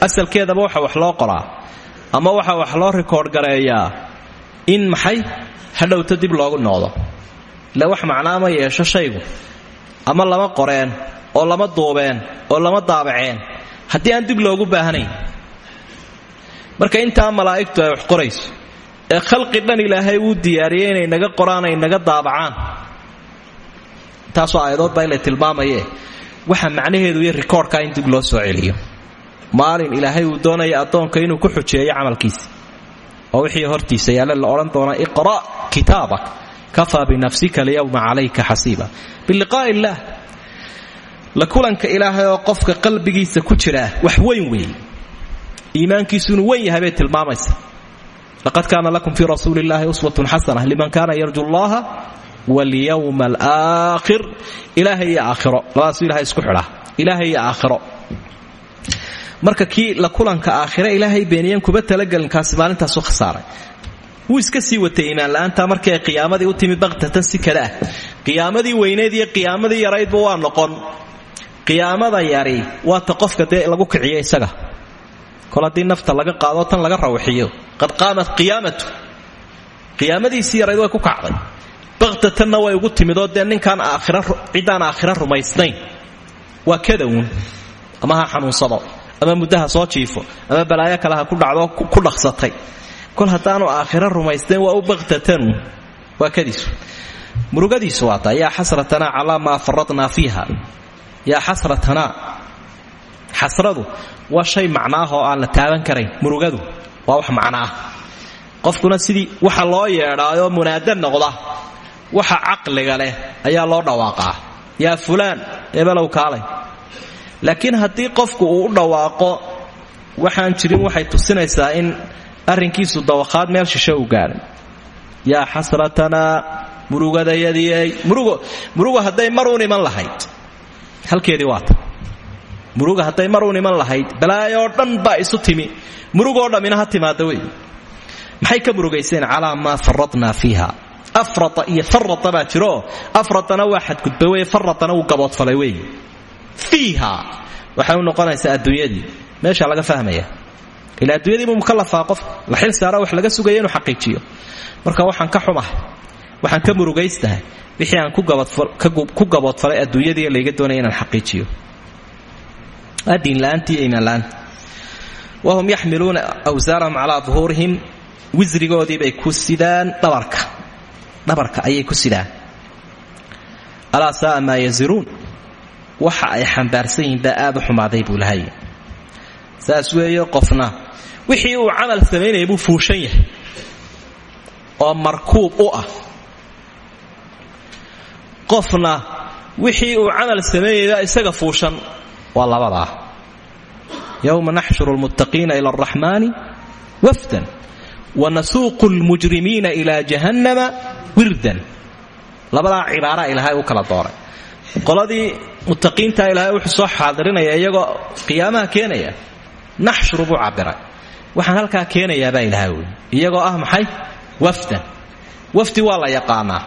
asalkeedaba waxa wax loo qoraa ama waxa wax loo rikoodh gareeyaa in maxay hadhowto dib loogu noqdo. Ile wax macnaa ma yeesho shaygu ama lama qoreen oo lama duubeen oo lama daabaceen haddii aan dib loogu baahanayn marka intaa malaa'igtu ay wax qorayso ee khalqi dhan ilaahay uu diyaariyey inay naga qoraan ay naga daabacaan. Taasoo aayadood baa ila tilmaamayee waxa macnaheedu iyo rikoodhkaa in dib loo soo celiyo maalin ilaahay uu doonaya addoonka inuu ku xujeeyo camalkiisa oo wixii hortiisa yaalla la odhan doonaa iqra' kitaabak kafaa binafsika alyawma calayka xasiiba. Biliqaa'i illaah. La kulanka ilaahay oo qofka qalbigiisa ku jiraa wax weyn weeye iimaankiisu inuu weyn yahay bay tilmaamaysa. Laqad kaana lakum fii rasuuli uswatun xasana liman kaana yarju llaha walyawma alaakhir. Ilaahay iyo aakhiro. Labadaasu ilahay isku xidhaa ilaahay iyo aakhiro marka kii la kulanka aakhire ilaahay beeniyeen kuba talagelinkaasi maalintaasu khasaaray. Wuu iska sii watay iimaanla'aanta markii ay qiyaamadii u timi baktatan si kada ah. Qiyaamadii weyneed iyo qiyaamadii yaraydba waa noqon. Qiyaamada yari waata qofka dee lagu kiciyo isaga. Kol nafta laga qaado tan laga rawaxiyo qad qaamat qiyaamatu. Qiyaamadiisii yarayd way ku kacday. Baktatanna way ugu timidoo dee ninkaan ciddaan aakhira rumaysnayn. Waa kadawun ama ha xanuunsado ama muddaha soo jiifo ama balaayo kale ha ku dhacdo ku dhaqsatay. Kol haddaanu aakhiro rumaysnayn waa u baktatanu waa kadiisu murugadiisu waata yaa xasratanaa calaa maa faradnaa fiiha. Yaa xasratanaa xasradu waa shay macnaah oo aan la taaban karayn. Murugadu waa wax macnaah qofkuna sidii waxa loo yeedhaayoo munaada noqda waxa caqliga leh ayaa loo dhawaaqaa. Yaa fulaan ebelow kaalay laakiin haddii qofku uu u dhawaaqo waxaan jirin waxay tusinaysaa in arrinkiisu dawaqaad meel shishe uu gaadhay yaa xasratanaa murugadayadii murugo hadday mar uun iman lahayd. Halkeedii waata muruga hadday mar iman lahayd balaayoo dhan baa isu timi. Murugoo dhammina ha timaada maxay ka murugayseen? Calaa maa faradnaa fiiha afrata iyo farata baa jiroo afratana waa xadgudba wey faratana wuu gaboodfalay wey fiiha. Waxay u noqonaysaa adduunyadii. Meesha laga fahmaya. Ila adduunyadiibuu mukalafaa qof. La xil saara wax laga sugaya inuu xaqiijiyo. Marka waxaan ka xumahay waxaan ka murugaystahay wixii aan ku gaboodfalay adduunyadii layga doonaya inaan xaqiijiyo. Waa diinla'aantii iimaanla'aanta wahum yaxmiluuna awsaarahum calaa duhuurihim wisrigoodiibay ku sidaan dhabarka. Dhabarka ayay ku sidaan. Alaa saaa maa yaziruun waxa ay xambaarsan yihiin baa aad u xumaaday buu lahay. Saas weeye qofna wixii uu camal samaynaya buu fuushan yahay oo markuub u ah. Qofna wixii uu camal samaynaya isaga fuushan waa labadaa yowma naxshuru lmuttaqiina ila araxmaani wafdan wanasuuqu lmujrimiina ila jahannama wirdan. Labadaa cibaara ilaahay u kala dooray qoladii muttaqiinta ilaahay wuxuu soo xaadirinaya iyagoo qiyaamaha keenaya naxshuru buu cabiray waxaan halkaa keenayaabaa ilaha wey iyagoo ah maxay? Wafdan. Wafdi waa la yaqaanaa.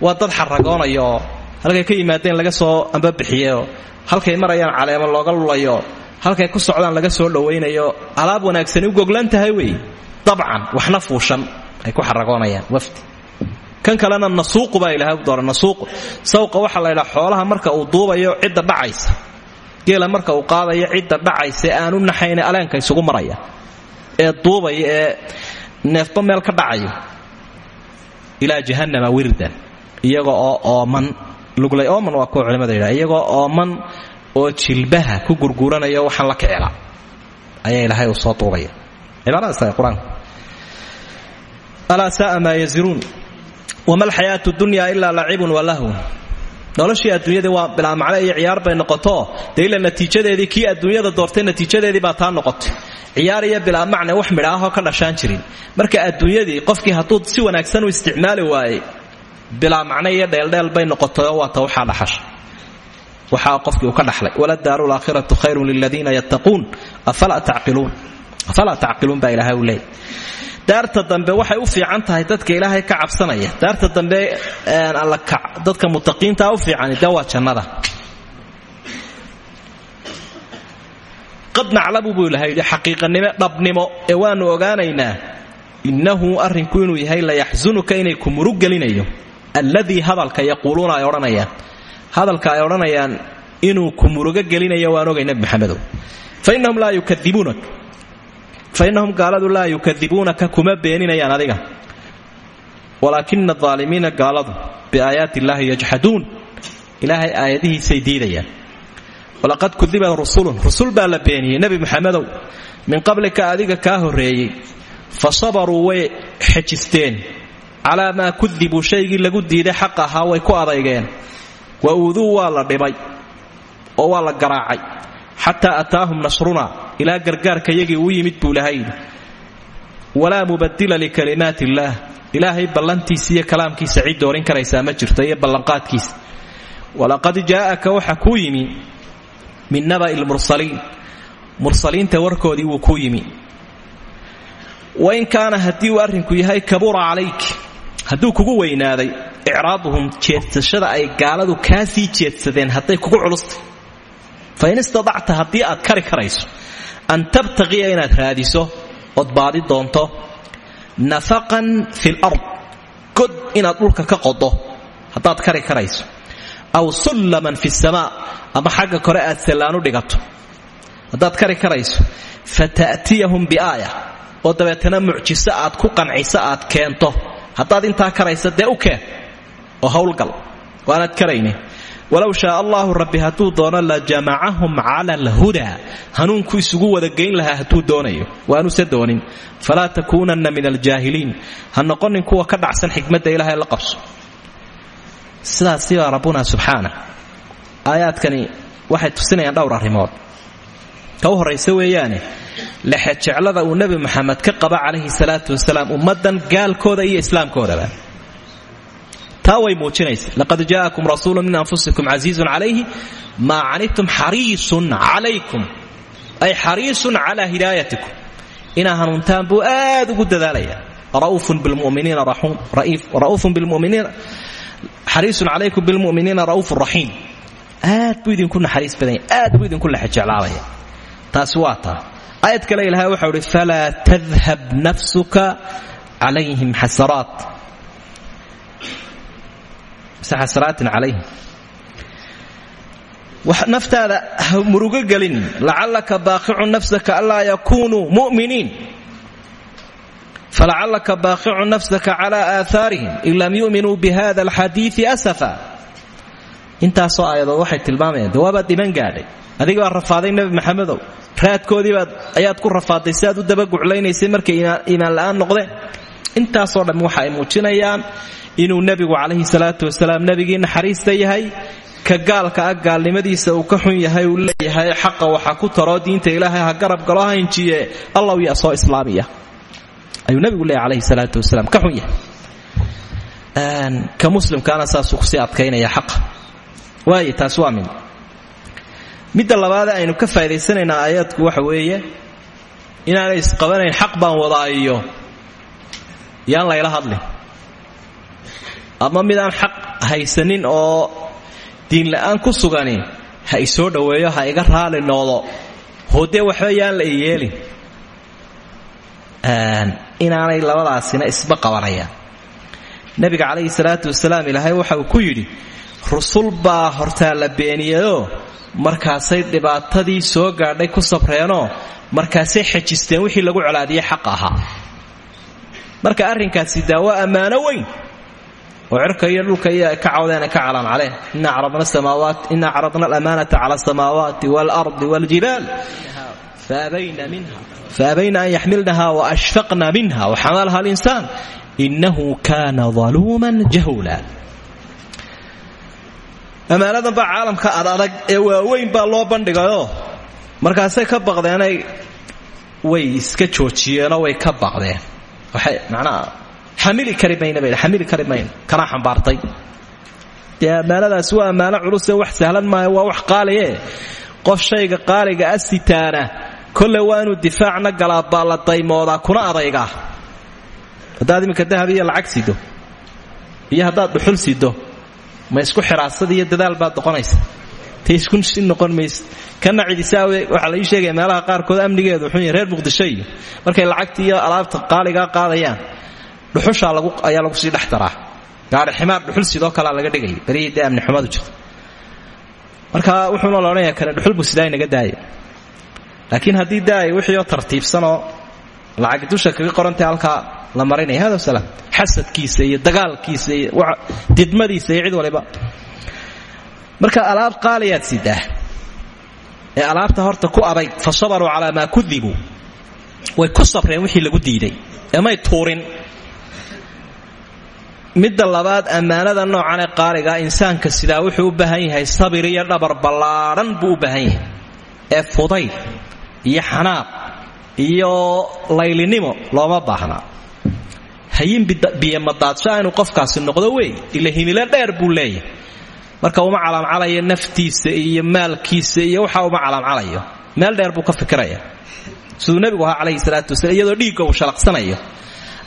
Waa dad xaragoonaya oo halkay ka yimaadeen laga soo ambabixiyeoo halkay marayaan caleemo looga lulayo halkay ku socdaan laga soo dhowaynayo alaab wanaagsani u goglan tahay wey dabcan waxna fuushan ay ku xaragoonayaan wafdi kan kalena nasuuqu baa ilahay u dooray nasuuqu sawqa waxaa la ydhaha xoolaha marka uu duubayo cidda dhacaysa. Geela marka uu qaadayo cidda dhacaysa ee aan u naxayne aleenka isugu maraya. Ee duubaya ee neefba meel ka dhacayo. Ilaa jahannama wirdan. Iyaga oo ooman luglay ooman waa kuwa culimada yidhaha. Iyagoo ooman oo jilbaha ku gurguranaya waxaan la kicila ayaa ilaahay uu soo duubaya. Cibaaradaas tahay qur'aanku alaa saaa wama alxayaatu dunya ilaa lacibun walahwun noloshii adduunyadii waa bilaa macno iyo ciyaar bay noqotoo dee natiijadeedii kii adduunyada doortay natiijadeedii baa taa noqotay ciyaar iyo bilaa macne wax midhaahoo ka dhashaan jirin marka adduunyadii qofkii hadduu si wanaagsan u isticmaali waayey bilaa macno iyo dheeldheel bay noqotayoo waata waxaa dhaxasha waxaa qofkii uu ka dhaxlay waladaaru laakhiratu khayrun liladiina yattaquun afalaa tacqiluun baa ilahay u leeyay daarta dambe waxay u fiican tahay dadka ilaahay ka cabsanaya. Daarta dambe allakac dadka mutaqiintaa u fiicani dee jannada. Qad naclamu buu ilahay yidhi xaqiiqanimo dhabnimo ee ogaanaynaa innahu arrinku inuu yahay layaxsunuka inay ku murug gelinayo hadalka yaquuluuna ay odhanayaan. Hadalka ay odhanayaan inuu ku murugo gelinayo waan ogay maxamedow. Fa innahum laa yukadibuunak fa innahum gaaladu laa yukadibuunaka kuma beeninayaan adiga walaakina aalimiina gaaladu biaayaati illaahi yajxaduun ilaahay aayadihiisay diidayaan walaqad kudibat rusulun rusul baa la beeniyey nebi maxamedow min qablika adiga kaa horreeyey fa sabaruu way xejisteen calaa maa kudibuu shaygii lagu diiday xaq ahaa way ku adaygeen wa uuduu waa la dhibay oo waa la garaacay xataa ataahum nasruna ilaa gargaarka yagii uu yimid buu ilahay walaa mubadila likalimaat illaah ilaahay ballantiisa iyo kalaamkiisa cid doorin karaysaa ma jirto iyo ballanqaadkiisa. Walaqad jaa'aka waxa kuu yimi min naba'i lmursaliin mursaliinta warkoodii wuu kuu yimi. Wain kaana haddii uu arrinku yahay kabura calayk hadduu kugu weynaaday icraaduhum jeedsashada ay gaaladu kaa sii jeedsadeen kugu culustay fa in istadacta haddii aad kari karayso an tabtaqiya inaad raadiso ood baadi doonto nafaqan fil ard god inaad dhulka ka qodo haddaad kari karayso aw sullaman fi samaa ama xagga kore aad sallaanu dhigato haddaad kari karayso fata'tiyahum biaaya oo dabeetana mucjiso aad ku qanciso aad keento haddaad intaa karaysa dee u keen oo howlgal waanaad karayne walow shaa allaahu rabbi hadduu doono la jamacahum cala alhudaa hanuunku isugu wada geyn lahaa hadduu doonayo. Waanuuse doonin. Falaa takuunanna min aljaahiliin. Ha noqonin kuwa ka dhacsan xikmadda ilahay la qabso. Sidaasibaa rabbuna subxaana aayaadkani waxay tusinayaan dhowr arrimood. Ka u horraysa weeyaane lexejeclada uu nebi maxamed ka qaba calayhi salaatu wasalaam ummaddan gaalkooda iyo islaamkoodaba taa way muujinaysa. Laqad jaa'akum rasuulu min anfusikum casiizun calayhi maa canidtum xariisun calaykum ay xariisun calaa hidaayatikum. Inaa hanuuntaan buu aad ugu dadaalaya. Ra'uufun bilmuminiina xariisun calaykum bilmu'miniina ra'uufun raxiim. Aad buu idinku naxariis badanya aad buu idinku lexejeclaabaya taasi waa taa. Aayad kale ilahay waxau uhi falaa tadhab nafsuka calayhim xasaraat mise xasaraatin calayhim naftaada ha murugo gelin. Lacallaka baaqicun nafsaka anlaa yakunuu mu'miniin. Falacallaka baaqicun nafsaka cala aahaarihim. In lam yu'minuu bihada alxadiidi asafa. Intaasoo aayadood waxay tilmaamayaan de waabaad dhiban gaadhay. Adiga baa rafaaday nebi maxamedow raadkoodiibaad ayaad ku rafaaday si aad u dabaguclaynaysay markay iimaan la'aan noqdeen. Intaasoo dhamm waxa ay muujinayaan inuu nebigu calayhi salaatu wasalaam nebigii naxariista yahay ka gaalka ah gaalnimadiisa uu ka xun yahay uu leeyahay xaqa waxa ku taroo diinta ilaahay ha garab galo ha hinjiye allaw yaa soo islaamiya. Ayuu nebigu leeyahay calayhi salaatu wasalaam ka xun yahay. Ka muslimkaana saasuu ku sii adkaynaya xaqa. Waaye taas waa mid. Midda aynu ka faaidaysanaynaa aayaadku waxa weeye inaanay isqabanayn xaq baan wadaa iyo yaan layla hadlin ama midaan xaq haysanin oo diinla'aan ku sugani ha isoo dhoweeyo ha iga raali noodo hoodee waxba yaan la iyeelin inaanay labadaasina isba qabanayaan. Nebiga calayhi salaatu wasalaam ilaahay waxa uu ku yidhi rusul baa hortaa la beeniyayoo markaasay dhibaatadii soo gaadhay ku sabreenoo? Markaasay xejisteen wixii lagu colaadiyey xaq ahaa. Marka arrinkaasi daa waa ammaano weyn oo cirka iyo dhulka iyo ka cawdeen ka calaan caleen ina caradna alamaanata cala asamaawaati waalardi waaljibaal faabayna an yaxmilnaha waashfaqna minha waxamalaha alinsaan inahu kana daluuman jahula ammaanadan baa caalamka adadag ee waaweyn baa loo bandhigayoo markaasay ka baqdeenay way iska joojiyeenoo way ka baqdeen xamili kari mayna bay xamili kari mayna kanaa xambaartay. Dee ammaanadaasi waa ammaano culusee wax sahlan maayo waa wax qaaliye qof shayga qaaliga a sitaana kolle difaacna galaa la daymoodaa kuna adaygaa. Haddaad iminka dahab iyo lacag iyo haddaad dhuxul sido ma isku xiraasada iyo dadaal baad noqonaysa. Ta isku si noqon mayse kana cidisaawe waxaa la ii sheegaya meelaha qaarkood amnigeedu yahay reer muqdisho markay lacagta iyo alaabta qaaligaa qaadayaan dhuxushaa ayaa lagu sii dhex daraa. Ximaar dhuxul sidoo kalea laga dhigaya berihii dee amni xumadu jirta marka wuxuuna la odhanaya kane dhuxul buu sidaa inaga daaya laakiin haddii daaya wixii oo lacag dusha kaga qorantay halkaa la marinaya hada salaam. Xasadkiisa iyo dagaalkiisa iyo didmadiisa cid waliba. Marka alaab qaaliyaad sidaa ee alaabta horta ku adayg fa sabaruu calaa maa way ku sabreen wixii lagu diiday. Ee may midda labaad ammaanada ee qaaligaa insaanka sidaa wuxuu u baahan yahay sabir iyo dhabar ballaadhan buu u baahan yahay. Ee fudayd iyo xanaaq iyo laylinimo looma baahna. Hayin biyomadaadsha inuu qofkaasi noqdo wey ila himilo dheer buu leeyahay. Marka uma calaamcalayo naftiisa iyo maalkiisa iyo waxa uma calaamcalayo meel dheer buu ka fikiraya siduu nebigu ahaa calayhi salaatu wasalaam iyadoo dhiigga uu shalaqsanayo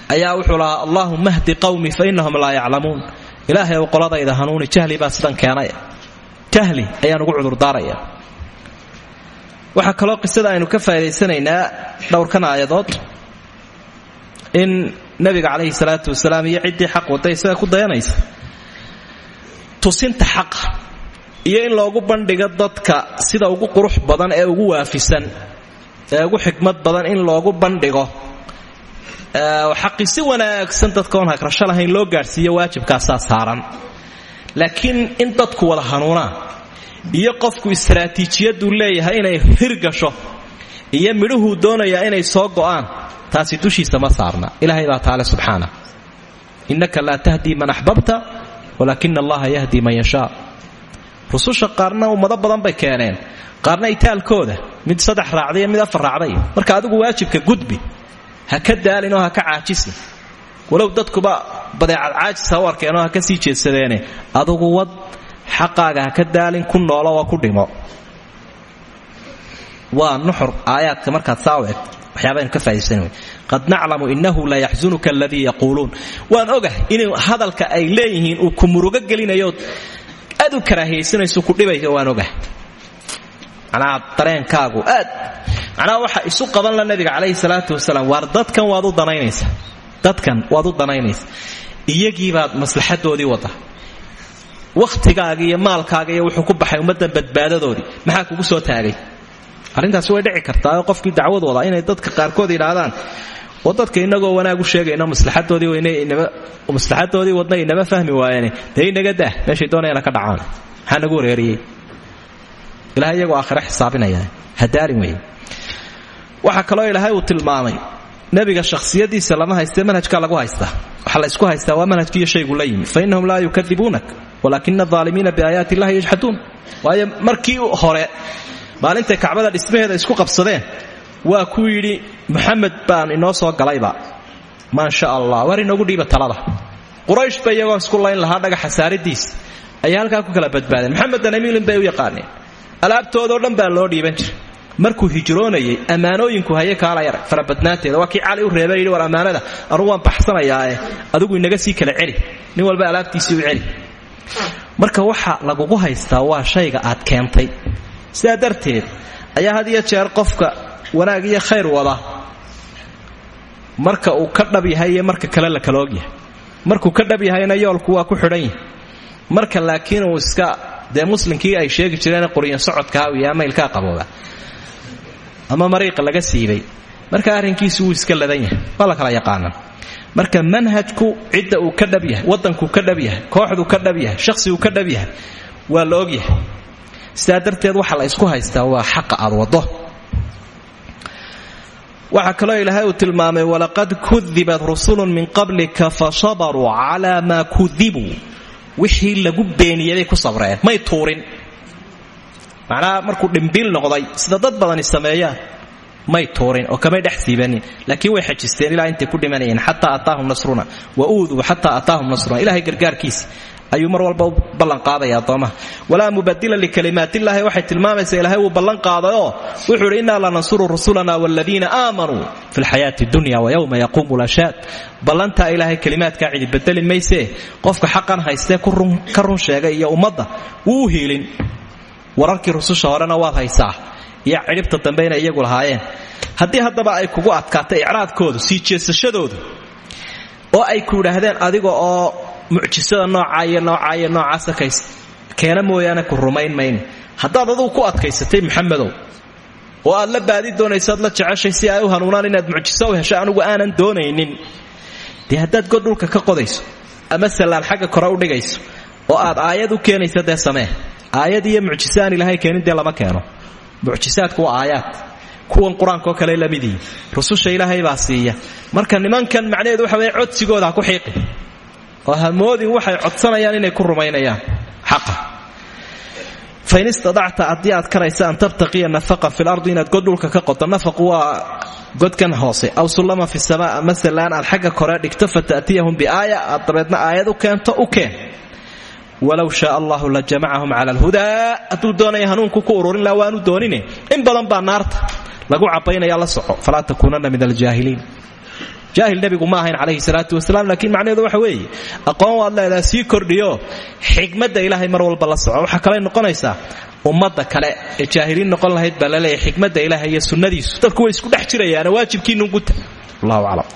ayaa wuxuu lahaa allaahuma hdi qawmi fa innahum laa yaclamuun. Ilaahay ow qoladayda hanuuni jahli baa sidan keenay jahli ayaan ugu cudurdaaraya waxaa kaloo qisada aynu ka faa'idaysanaynaa dhowrkan aayadood. In nabiga calayhi salaatu wasalaam iyo ciddii xaq wadda isaga ku dayanaysa. Tusinta xaqa iyo in loogu bandhigo dadka sida ugu qurux badan ee ugu waafisan ee ugu xikmad badan in loogu bandhigo xaqi si wanaagsan dadka oon hagrasho lahayn loo gaadhsiiyo waajibkaasaa saaran. Laakiin in dadku wada hanuunaan iyo qofku istaraatiijiyaduu leeyahay inay hirgasho iyo midhuhuu doonayaa inay soo go'aan taasi dushiisa ma saarna. Ilaahay baa taale subxaana. Innaka laa tahdii man axbabta walaakina allaha yahdi man yashaa. Rususha qaarna ummado badan bay keeneen. Qaarna itaalkooda mid saddex raacday mid afar raacday. Marka adigu waajibka gudbi ha ka daalinoo ha ka caajisin walow dadkuba badeecad caajis ha u arkeenoo ha ka sii jeedsadeene adugu wad xaqaaga ha ka daalin ku noolo oo ku dhimo. Waa nuxur aayaadka markaad saa u eg waxyaabaaynu ka faaidaysana qad naclamu inahu la yaxsunuka aladii yaquuluun. Waan ogahay inuu hadalka ay leeyihiin uu ku murugo gelinayo aad u karaahiyaysanayso ku dhibayo waan ogahay macnaha dareenkaagu aad. Macnaha waxa isu qaban la nabiga calayhi salaatu wasalaam waar dadkan waad u danaynaysa dadkan waad u danaynaysa iyagiibaad maslaxadoodii wada. Wakhtigaaga iyo maalkaaga iyo wuxuu ku baxay ummaddan badbaadadoodii. Maxaa kugu soo taagay? Arrintaasi way dhici kartaa qofkii dacwad wada inay dadka qaarkood yidhaahdaan. Oo dadka inagoo wanaag u sheegayno maslaxadoodii wadna inama fahmi waayeen. Dee dah meeshay doonayana ka dhacaan. Maxaa nagu ilahay iyagoo aakhira xisaabinaya. Hadaalin wey waxaa kaloo ilaahay uu tilmaamay nebiga shahsiyadiisa lama haystee manhajka lagu haystaa waxa la isku haystaa waa manhajkiiyo shaygu la yimi. Fa innahum laa yukadibuunak walaakina aalimiina biaayaati illahi yajxaduun waayo markii hore maalintay kacbada dhismaheeda isku qabsadeen waa ku yidhi muxamed baan inoo soo galayba. Maasha allah war inoogu dhiiba talada. Quraysh ba isku layn lahaa dhagaxa saaridiis. Ayay halkaa ku kala badbaadeen. Maxamedan amiilin bay u yaqaaneen alaabtoodao dhan baa loo dhiiban jiray markuu hijroonayay ammaanooyinku haye kaala yar farabadnaanteeda waa kii cali u reeba yidhi war ammaanada anugu waan baxsanayaae adigu inaga sii kala celi. Nin walba alaabtiisii u celi. Marka waxa lagugu haystaa waa shayga aad keentay. Sidaa darteed ayaa had iyo jeer qofka wanaag iyo khayr wada. Marka uu ka dhab yahay marka kale la kala ogyahay markuu ka dhab yoolku waa ku xidhan yahay. Marka laakiin uu iska dee muslimkii ay sheegi jireen quryan socodkaa iyo amaylkaa qabooba ama mariiqa laga siibay. Marka arrinkiisu wuu iska ladan yahay. Waa la kala yaqaana marka manhajku cidda uu ka dhab yahay ka dhab yahay ka dhab yahay shakhsiguu ka dhab yahay waa la ogyahay sidaa waxa la isku haystaa waa xaqa aad waddo. Waxaa kaloo ilaahay uu tilmaamay walaqad kudibat rusulun min qablika fasabaruu cala maa kudibuu wixii lagu beeniyey ku sabreen. May tuurin. Macnaha markuu dhimbiil noqday sida dad badani sameeyaan may tuurin oo kamay dhex siibanin laakiin way xajisteen ilaa intay ku dhimanayeen xataa ataahum nasruna. Wa uuduu xataa ataahum nasruna. Ilahay gargaarkiisi ayuu mar walba ballanqaadaya addoomaha walaa mubadila likalimaatillahi waxay tilmaamaysaa ilahay wuu ballanqaadayoo wuxuu idhi innaa lanansuru rusulana waladiina aamanuu fi lxayaati dunya wayowma yaquumu lashaad ballantaa ilaahay kelimaadkaa cidi bedeli maysee. Qofka xaqan haystee ka run sheegay iyo ummadda wuu hiilin. Wararkii rususha horena waad haysaa. Iyo cidhibta dambe iyagu lahaayeen. Haddii haddaba ay kugu adkaato icraadkoodu sii jeesashadoodu oo ay ku idhaahdeen adiga oo mucjisada noocaa iyo noocaa iyo noocaasa kays keena ku rumayn mayno haddaad adugu ku adkaysatay maxamedow oo aad la baadi doonaysaad la jeceshay si ay u hanuunaan inaad mucjiso u hesho aanan doonaynin. Dee haddaad god dhulka ka qodayso ama sallaan xagga kore u dhigayso oo aad aayad u keenaysa samee. Aayad iyo mucjise ilaahay keenin lama keeno. Mucjisaadku waa aayaad. Kuwan qur'aankaoo kale lamidii rususha ilaahay baa marka nimankan macnaheedu waxa weye codsigooda ku xiiqi oo waxay codsanayaan inay ku rumaynayaan. Xaqa. Fain istadacta haddii aad karaysa an tabtaqiya nafaqan fi lardi inaad god ka qodo nafaqu waa godkan hoose. Aw sullama fi samaa masalan aad xagga kore dhigto fata'tiyahum biaaya aad dabeedna aayad u keento u keen. Walow shaa allahu la jamacahum cala alhudaa hadduu doonaya hanuunku ku ururin laha waanu doonine. In badan baa naarta lagu cabaynaya la soco. Falaa takuunanna min aljaahiliin jaahil nebigu ma ahayn calayhi salaatu wasalaam laakiin macnaheedu waxa weeye aqoon waad leedaha sii kordhiyo xikmadda ilaahay mar walba la soco. Waxaa kaley noqonaysaa ummadda kale ee jaahiliin noqon lahayd baa la leeyahay xikmadda ilaahay iyo sunnadiisu. Dadku way isku dhex jirayaana waajibkiinnu guta. Allahu aclam